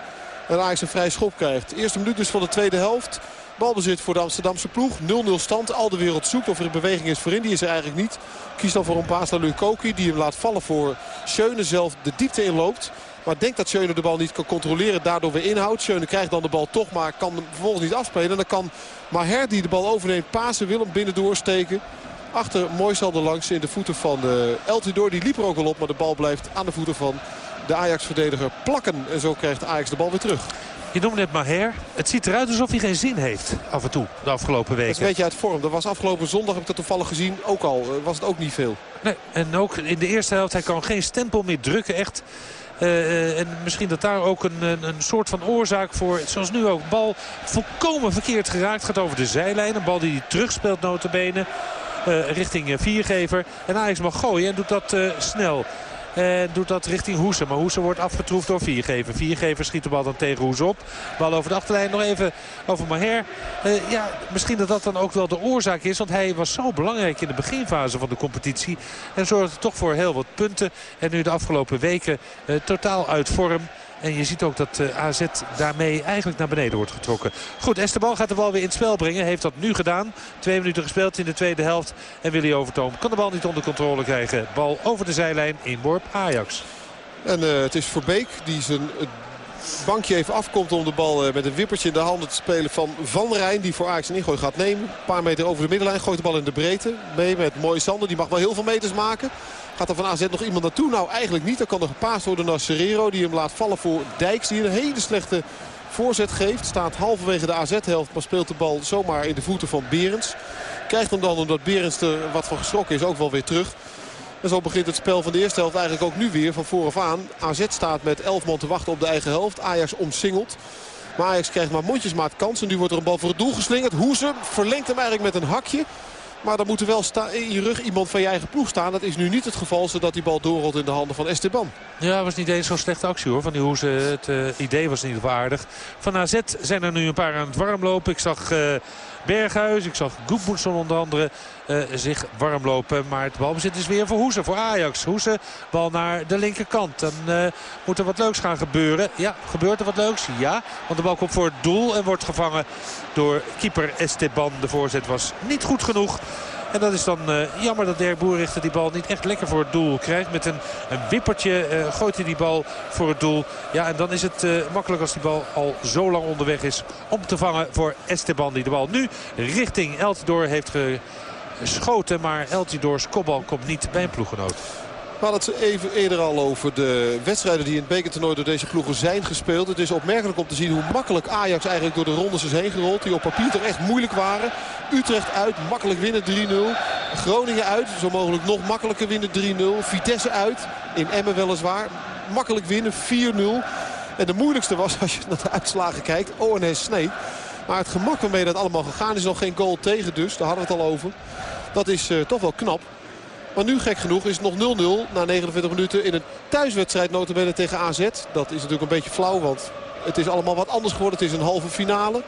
En Ajax een vrij schop krijgt. Eerste minuut dus van de tweede helft. Balbezit voor de Amsterdamse ploeg. 0-0 stand. Al de wereld zoekt of er een beweging is voorin. Die is er eigenlijk niet. Kiest dan voor een paas naar Lukoki. Die hem laat vallen voor Schöne zelf de diepte inloopt. Maar denkt dat Schöne de bal niet kan controleren. Daardoor weer inhoudt. Schöne krijgt dan de bal toch. Maar kan hem vervolgens niet afspelen. En dan kan Maher die de bal overneemt. Pasen wil hem binnen doorsteken. Achter Moisal er langs in de voeten van de Eltidoor. Die liep er ook wel op. Maar de bal blijft aan de voeten van de Ajax-verdediger plakken. En zo krijgt Ajax de bal weer terug. Je noemde het Maher. Het ziet eruit alsof hij geen zin heeft af en toe de afgelopen weken. Dat is een beetje uit vorm. Dat was afgelopen zondag, heb ik dat toevallig gezien, ook al. Was het ook niet veel. Nee, en ook in de eerste helft, hij kan geen stempel meer drukken. Echt uh, en misschien dat daar ook een, een, een, soort van oorzaak voor, zoals nu ook, bal volkomen verkeerd geraakt. Gaat over de zijlijn, een bal die terugspeelt notabene. Uh, richting viergever. En Ajax mag gooien en doet dat snel. En doet dat richting Hoesen. Maar Hoesen wordt afgetroefd door Viergever. Viergever schiet de bal dan tegen Hoes op. Bal over de achterlijn. Nog even over Maher. Uh, ja, misschien dat dat dan ook wel de oorzaak is. Want hij was zo belangrijk in de beginfase van de competitie. En zorgde toch voor heel wat punten. En nu de afgelopen weken uh, totaal uit vorm. En je ziet ook dat uh, AZ daarmee eigenlijk naar beneden wordt getrokken. Goed, Esteban gaat de bal weer in het spel brengen. Heeft dat nu gedaan. Twee minuten gespeeld in de tweede helft. En Willy Overtoom kan de bal niet onder controle krijgen. Bal over de zijlijn. Inworp Ajax. En uh, het is voor Beek die zijn bankje even afkomt om de bal met een wippertje in de handen te spelen van Van Rijn. Die voor Ajax een ingooi gaat nemen. Een paar meter over de middenlijn. Gooit de bal in de breedte. Mee met Mooi Sander. Die mag wel heel veel meters maken. Gaat er van AZ nog iemand naartoe? Nou, eigenlijk niet. Dan kan er gepaast worden naar Serrero. Die hem laat vallen voor Dijks. Die een hele slechte voorzet geeft. Staat halverwege de AZ-helft. Maar speelt de bal zomaar in de voeten van Berends. Krijgt hem dan, omdat Berends er wat van geschrokken is, ook wel weer terug. En zo begint het spel van de eerste helft eigenlijk ook nu weer van vooraf aan. AZ staat met 11 man te wachten op de eigen helft. Ajax omsingeld. Maar Ajax krijgt maar mondjesmaat kans. En nu wordt er een bal voor het doel geslingerd. Hoeze verlengt hem eigenlijk met een hakje. Maar dan moet wel in je rug iemand van je eigen ploeg staan. Dat is nu niet het geval, zodat die bal doorrolt in de handen van Esteban. Ja, was niet eens zo'n slechte actie hoor. Van die Hoeze. Het uh, idee was in ieder geval aardig. Van AZ zijn er nu een paar aan het warmlopen. Ik zag... Uh, Berghuis. Ik zag Goedmoedson onder andere uh, zich warm lopen. Maar het balbezit is weer voor Hoese, voor Ajax. Hoese, bal naar de linkerkant. Dan uh, moet er wat leuks gaan gebeuren. Ja, gebeurt er wat leuks? Ja, want de bal komt voor het doel en wordt gevangen door keeper Esteban. De voorzet was niet goed genoeg. En dat is dan uh, jammer dat Dirk Boerichter die bal niet echt lekker voor het doel krijgt. Met een, een wippertje uh, gooit hij die bal voor het doel. Ja, en dan is het uh, makkelijk als die bal al zo lang onderweg is om te vangen voor Esteban. Die de bal nu richting Eltidoor heeft geschoten. Maar Eltidoors kopbal komt niet bij een ploeggenoot. We hadden het even eerder al over de wedstrijden die in het bekertoernooi door deze ploegen zijn gespeeld. Het is opmerkelijk om te zien hoe makkelijk Ajax eigenlijk door de rondes is heen gerold. Die op papier toch echt moeilijk waren. Utrecht uit, makkelijk winnen 3-0. Groningen uit, zo mogelijk nog makkelijker winnen 3-0. Vitesse uit, in Emmen weliswaar, makkelijk winnen 4-0. En de moeilijkste was, als je naar de uitslagen kijkt, ONS Snee. Maar het gemak waarmee dat allemaal gegaan is nog geen goal tegen dus. Daar hadden we het al over. Dat is uh, toch wel knap. Maar nu gek genoeg is het nog 0-0 na 49 minuten in een thuiswedstrijd notabene tegen AZ. Dat is natuurlijk een beetje flauw, want het is allemaal wat anders geworden. Het is een halve finale.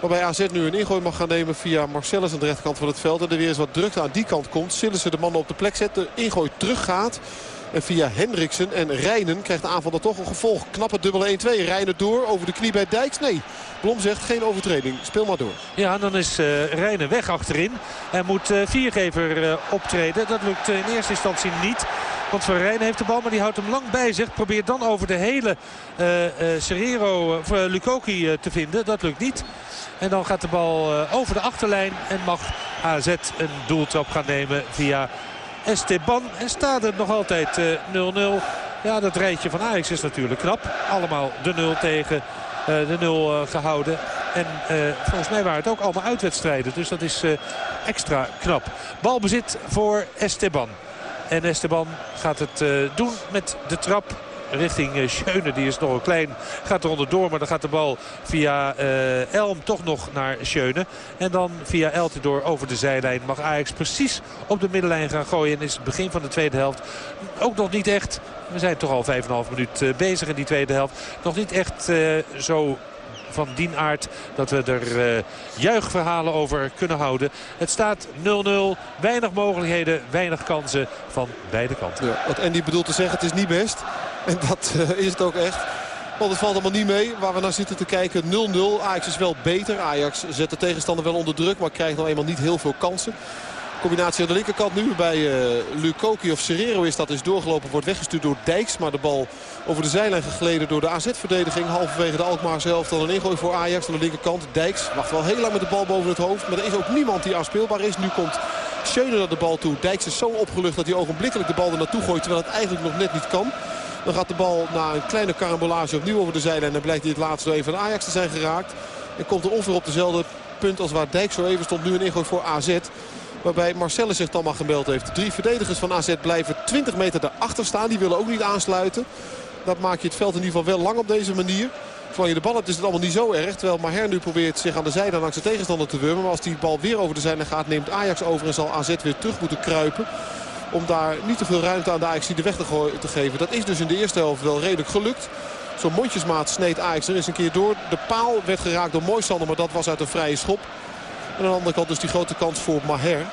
Waarbij AZ nu een ingooi mag gaan nemen via Marcellus aan de rechterkant van het veld. En er weer eens wat drukte aan die kant komt. Sillissen de mannen op de plek zet. De ingooi teruggaat. En via Hendriksen en Rijnen krijgt de aanval dan toch een gevolg. Knappe dubbele 1-2. Rijnen door over de knie bij Dijks. Nee, Blom zegt geen overtreding. Speel maar door. Ja, dan is uh, Rijnen weg achterin. En moet uh, Viergever uh, optreden. Dat lukt in eerste instantie niet. Want Van Rijn heeft de bal, maar die houdt hem lang bij zich. Probeert dan over de hele uh, uh, Serrero, of uh, Lukoki te vinden. Dat lukt niet. En dan gaat de bal over de achterlijn. En mag AZ een doeltrap gaan nemen via Esteban. En staat het nog altijd 0-0. ja, dat rijtje van Ajax is natuurlijk knap. Allemaal de 0 tegen de 0 gehouden. En volgens mij waren het ook allemaal uitwedstrijden. Dus dat is extra knap. Balbezit voor Esteban. En Esteban gaat het doen met de trap richting uh, Schöne. Die is nogal klein. Gaat er onderdoor. Maar dan gaat de bal via uh, Elm toch nog naar Schöne. En dan via Eltidoor over de zijlijn. Mag Ajax precies op de middenlijn gaan gooien. En is het begin van de tweede helft ook nog niet echt... We zijn toch al 5,5 minuut uh, bezig in die tweede helft. Nog niet echt zo van dien aard dat we er uh, juichverhalen over kunnen houden. Het staat 0-0. Weinig mogelijkheden, weinig kansen van beide kanten. Ja, wat Andy bedoelt te zeggen, het is niet best. En dat uh, is het ook echt. Want het valt allemaal niet mee waar we naar zitten te kijken. 0-0. Ajax is wel beter. Ajax zet de tegenstander wel onder druk. Maar krijgt nou eenmaal niet heel veel kansen. Combinatie aan de linkerkant nu bij uh, of Serrero is dat is doorgelopen. Wordt weggestuurd door Dijks. Maar de bal over de zijlijn gegleden door de AZ-verdediging. Halverwege de Alkmaar zelf dan een ingooi voor Ajax aan de linkerkant. Dijks wacht wel heel lang met de bal boven het hoofd. Maar er is ook niemand die aanspeelbaar is. Nu komt Schöne naar de bal toe. Dijks is zo opgelucht dat hij ogenblikkelijk de bal er naartoe gooit. Terwijl het eigenlijk nog net niet kan. Dan gaat de bal na een kleine karambolage opnieuw over de zijlijn. En blijkt hij het laatste een van Ajax te zijn geraakt. En komt er ongeveer op dezelfde punt als waar Dijk zo even stond. Nu een ingooi voor AZ. Waarbij Marcellus zich dan maar gemeld heeft. Drie verdedigers van AZ blijven 20 meter daarachter staan. Die willen ook niet aansluiten. Dat maak je het veld in ieder geval wel lang op deze manier. Zolang je de bal hebt is het allemaal niet zo erg. Terwijl Maher nu probeert zich aan de zijde langs de tegenstander te wurmen. Maar als die bal weer over de zijde gaat neemt Ajax over. En zal AZ weer terug moeten kruipen. Om daar niet te veel ruimte aan de Ajax de weg te geven. Dat is dus in de eerste helft wel redelijk gelukt. Zo'n mondjesmaat sneed Ajax er eens een keer door. De paal werd geraakt door Moisander, maar dat was uit een vrije schop. En aan de andere kant dus die grote kans voor Maher.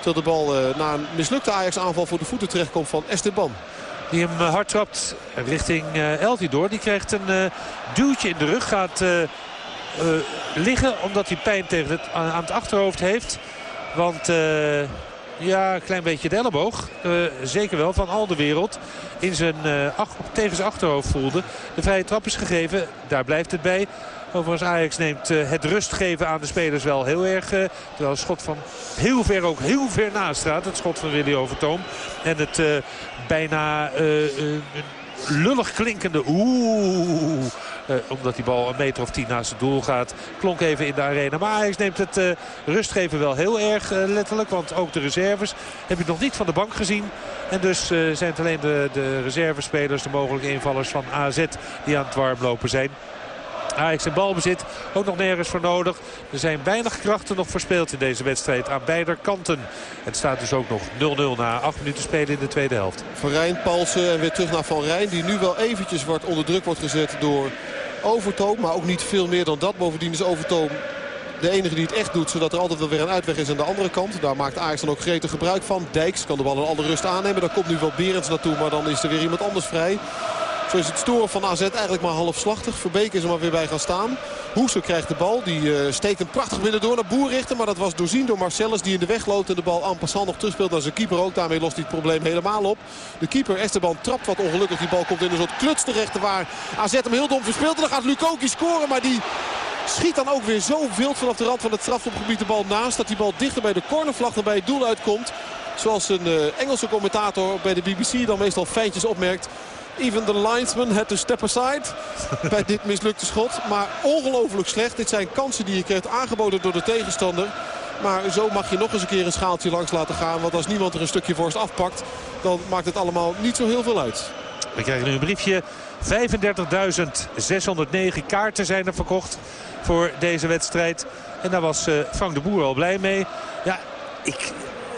Terwijl de bal uh, na een mislukte Ajax aanval voor de voeten terechtkomt van Esteban. Die hem hard trapt richting uh, Eltidoor. Die krijgt een duwtje in de rug. Gaat liggen omdat hij pijn tegen het, aan het achterhoofd heeft. Want ja, een klein beetje de elleboog. Zeker wel van al de wereld. In zijn, tegen zijn achterhoofd voelde. De vrije trap is gegeven. Daar blijft het bij. Overigens Ajax neemt uh, het rust geven aan de spelers wel heel erg. terwijl het schot van heel ver ook heel ver naast staat. Het schot van Willy Overtoom. En het bijna lullig klinkende oeh. Omdat die bal een meter of tien naast het doel gaat. Klonk even in de arena. Maar Ajax neemt het rustgeven wel heel erg letterlijk. Want ook de reserves heb je nog niet van de bank gezien. En dus zijn het alleen de, de reservespelers, de mogelijke invallers van AZ die aan het warmlopen zijn. Ajax in balbezit. Ook nog nergens voor nodig. Er zijn weinig krachten nog verspeeld in deze wedstrijd aan beide kanten. Het staat dus ook nog 0-0 na 8 minuten spelen in de tweede helft. Van Rijn, Palsen en weer terug naar Van Rijn. Die nu wel eventjes wordt onder druk wordt gezet door Overtoom. Maar ook niet veel meer dan dat. Bovendien is Overtoom de enige die het echt doet. Zodat er altijd wel weer een uitweg is aan de andere kant. Daar maakt Ajax dan ook gretig gebruik van. Dijks kan de bal in alle rust aannemen. Daar komt nu wel Berends naartoe. Maar dan is er weer iemand anders vrij. Zo is het storen van AZ eigenlijk maar halfslachtig. Verbeek is er maar weer bij gaan staan. Hoeser krijgt de bal. Die uh, steekt hem prachtig binnen door naar Boer richten. Maar dat was doorzien door Marcellus die in de weg loopt. En de bal en passant nog terugspeelt naar zijn keeper ook. Daarmee lost hij het probleem helemaal op. De keeper Esteban trapt wat ongelukkig. Die bal komt in een soort kluts terecht. Waar AZ hem heel dom verspeelt. En dan gaat Lukoki scoren. Maar die schiet dan ook weer zo wild vanaf de rand van het strafschopgebied de bal naast. Dat die bal dichter bij de cornervlag dan bij het doel uitkomt. Zoals een uh, Engelse commentator bij de BBC dan meestal feitjes opmerkt. Even the linesman had to step aside [laughs] bij dit mislukte schot. Maar ongelooflijk slecht. Dit zijn kansen die je krijgt aangeboden door de tegenstander. Maar zo mag je nog eens een keer een schaaltje langs laten gaan. Want als niemand er een stukje vorst afpakt, dan maakt het allemaal niet zo heel veel uit. We krijgen nu een briefje. 35.609 kaarten zijn er verkocht voor deze wedstrijd. En daar was Frank de Boer al blij mee. Ja, ik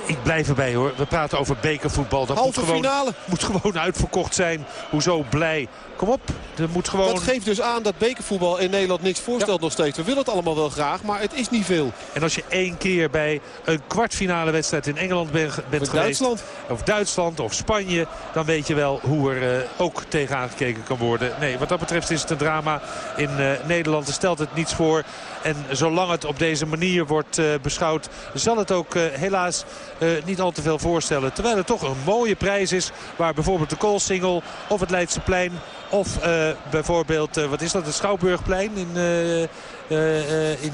ik blijf erbij hoor. We praten over bekervoetbal. Dat Halve moet gewoon, finale. moet gewoon uitverkocht zijn. Hoezo blij? Kom op. Er moet gewoon... Dat geeft dus aan dat bekervoetbal in Nederland niks voorstelt nog steeds. We willen het allemaal wel graag, maar het is niet veel. En als je één keer bij een kwartfinale wedstrijd in Engeland bent, geweest... Duitsland. Of Duitsland of Spanje... dan weet je wel hoe er eh, ook tegenaan gekeken kan worden. Nee, wat dat betreft is het een drama in eh, Nederland. Er stelt het niets voor. En zolang het op deze manier wordt eh, beschouwd... zal het ook helaas niet al te veel voorstellen. Terwijl het toch een mooie prijs is... waar bijvoorbeeld de Koolsingel of het Leidseplein... of eh, bijvoorbeeld, eh, wat is dat, het Schouwburgplein in... eh, in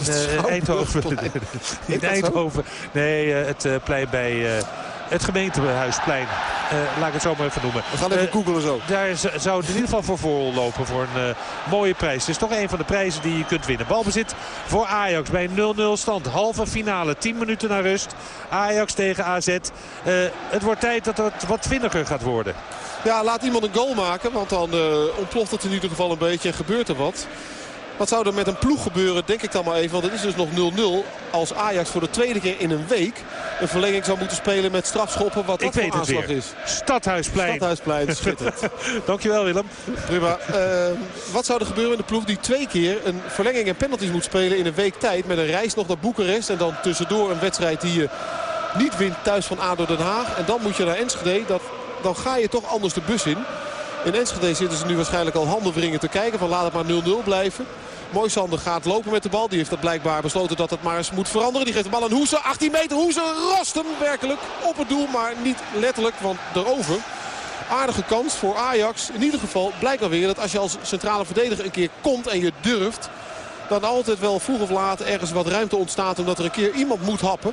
Eindhoven. [laughs] in Eindhoven. Nee, het plein bij het gemeentehuisplein. Eh, laat ik het zo maar even noemen. We gaan even Eh, googlen zo. daar zou het in ieder geval voor voorlopen voor een eh, mooie prijs. Het is toch een van de prijzen die je kunt winnen. Balbezit voor Ajax bij een 0-0 stand. Halve finale, 10 minuten naar rust. Ajax tegen AZ. Het wordt tijd dat het wat vinniger gaat worden. Ja, laat iemand een goal maken, want dan ontploft het in ieder geval een beetje en gebeurt er wat. Wat zou er met een ploeg gebeuren, denk ik dan maar even. Want het is dus nog 0-0 als Ajax voor de tweede keer in een week... een verlenging zou moeten spelen met strafschoppen. Wat dat Ik weet voor aanslag is. Stadhuisplein. Stadhuisplein, [laughs] schitterend. Dankjewel Willem. Prima. Eh, wat zou er gebeuren in de ploeg die twee keer een verlenging en penalties moet spelen in een week tijd. Met een reis nog naar Boekarest en dan tussendoor een wedstrijd die je niet wint thuis van ADO Den Haag. En dan moet je naar Enschede. Dat, dan ga je toch anders de bus in. In Enschede zitten ze nu waarschijnlijk al handen wringen te kijken van laat het maar 0-0 blijven. Moisander gaat lopen met de bal. Die heeft dat blijkbaar besloten dat het maar eens moet veranderen. Die geeft de bal aan Hoese. 18 meter. Hoese rost hem werkelijk op het doel. Maar niet letterlijk, want erover. Aardige kans voor Ajax. In ieder geval blijkt dan weer dat als je als centrale verdediger een keer komt en je durft... dan altijd wel vroeg of laat ergens wat ruimte ontstaat omdat er een keer iemand moet happen.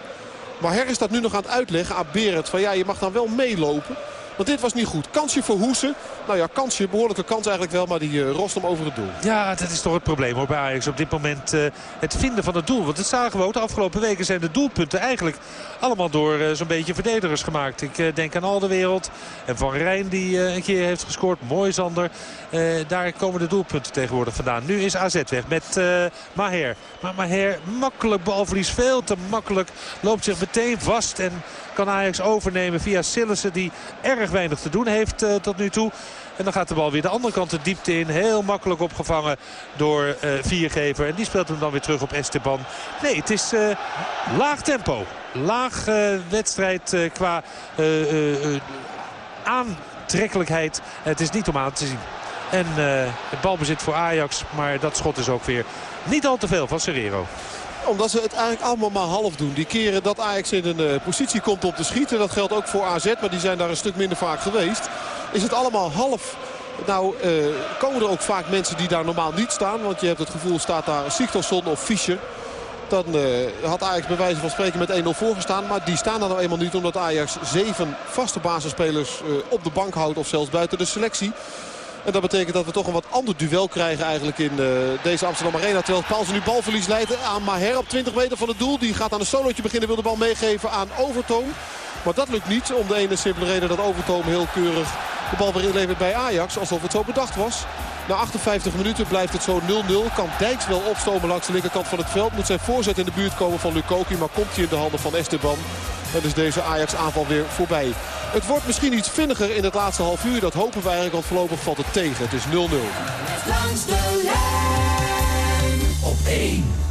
Maar Her is dat nu nog aan het uitleggen aan Berend. Van ja, je mag dan wel meelopen. Want dit was niet goed. Kansje voor Hoese. Nou ja, kansje, behoorlijke kans eigenlijk wel. Maar die eh, rost hem over het doel. Ja, dat is toch het probleem hoor bij Ajax op dit moment. eh, het vinden van het doel. Want het zagen we ook de afgelopen weken zijn de doelpunten eigenlijk allemaal door eh, zo'n beetje verdedigers gemaakt. Ik denk aan Alderwereld en Van Rijn die een keer heeft gescoord. Mooi Zander. Daar komen de doelpunten tegenwoordig vandaan. Nu is AZ weg met Maher. Maar Maher makkelijk balverlies. Veel te makkelijk. Loopt zich meteen vast en kan Ajax overnemen via Sillissen die erg weinig te doen heeft eh, tot nu toe. En dan gaat de bal weer de andere kant de diepte in. Heel makkelijk opgevangen door eh Viergever. En die speelt hem dan weer terug op Esteban. Nee, het is eh, laag tempo. Laag wedstrijd qua aantrekkelijkheid. Het is niet om aan te zien. En het balbezit voor Ajax. Maar dat schot is ook weer niet al te veel van Serrero. Omdat ze het eigenlijk allemaal maar half doen. Die keren dat Ajax in een eh, positie komt om te schieten. Dat geldt ook voor AZ, maar die zijn daar een stuk minder vaak geweest. Is het allemaal half... Nou, eh, komen er ook vaak mensen die daar normaal niet staan. Want je hebt het gevoel, staat daar Sigtorsson of Fischer. Dan eh, had Ajax bij wijze van spreken met 1-0 voorgestaan. Maar die staan daar nou eenmaal niet omdat Ajax zeven vaste basisspelers op de bank houdt. Of zelfs buiten de selectie. En dat betekent dat we toch een wat ander duel krijgen eigenlijk in eh, deze Amsterdam Arena. Terwijl Paulsen nu balverlies leidt aan Maher op 20 meter van het doel. Die gaat aan een solootje beginnen, wil de bal meegeven aan Overtoom. Maar dat lukt niet om de ene simpele reden dat Overtoom heel keurig de bal weer inlevert bij Ajax. Alsof het zo bedacht was. Na 58 minuten blijft het zo 0-0. Kan Dijks wel opstomen langs de linkerkant van het veld. Moet zijn voorzet in de buurt komen van Lukoki. Maar komt hij in de handen van Esteban. Dan is deze Ajax aanval weer voorbij. Het wordt misschien iets vinniger in het laatste half uur. Dat hopen we eigenlijk, want voorlopig valt het tegen. Het is 0-0. Langs de lijn op 1.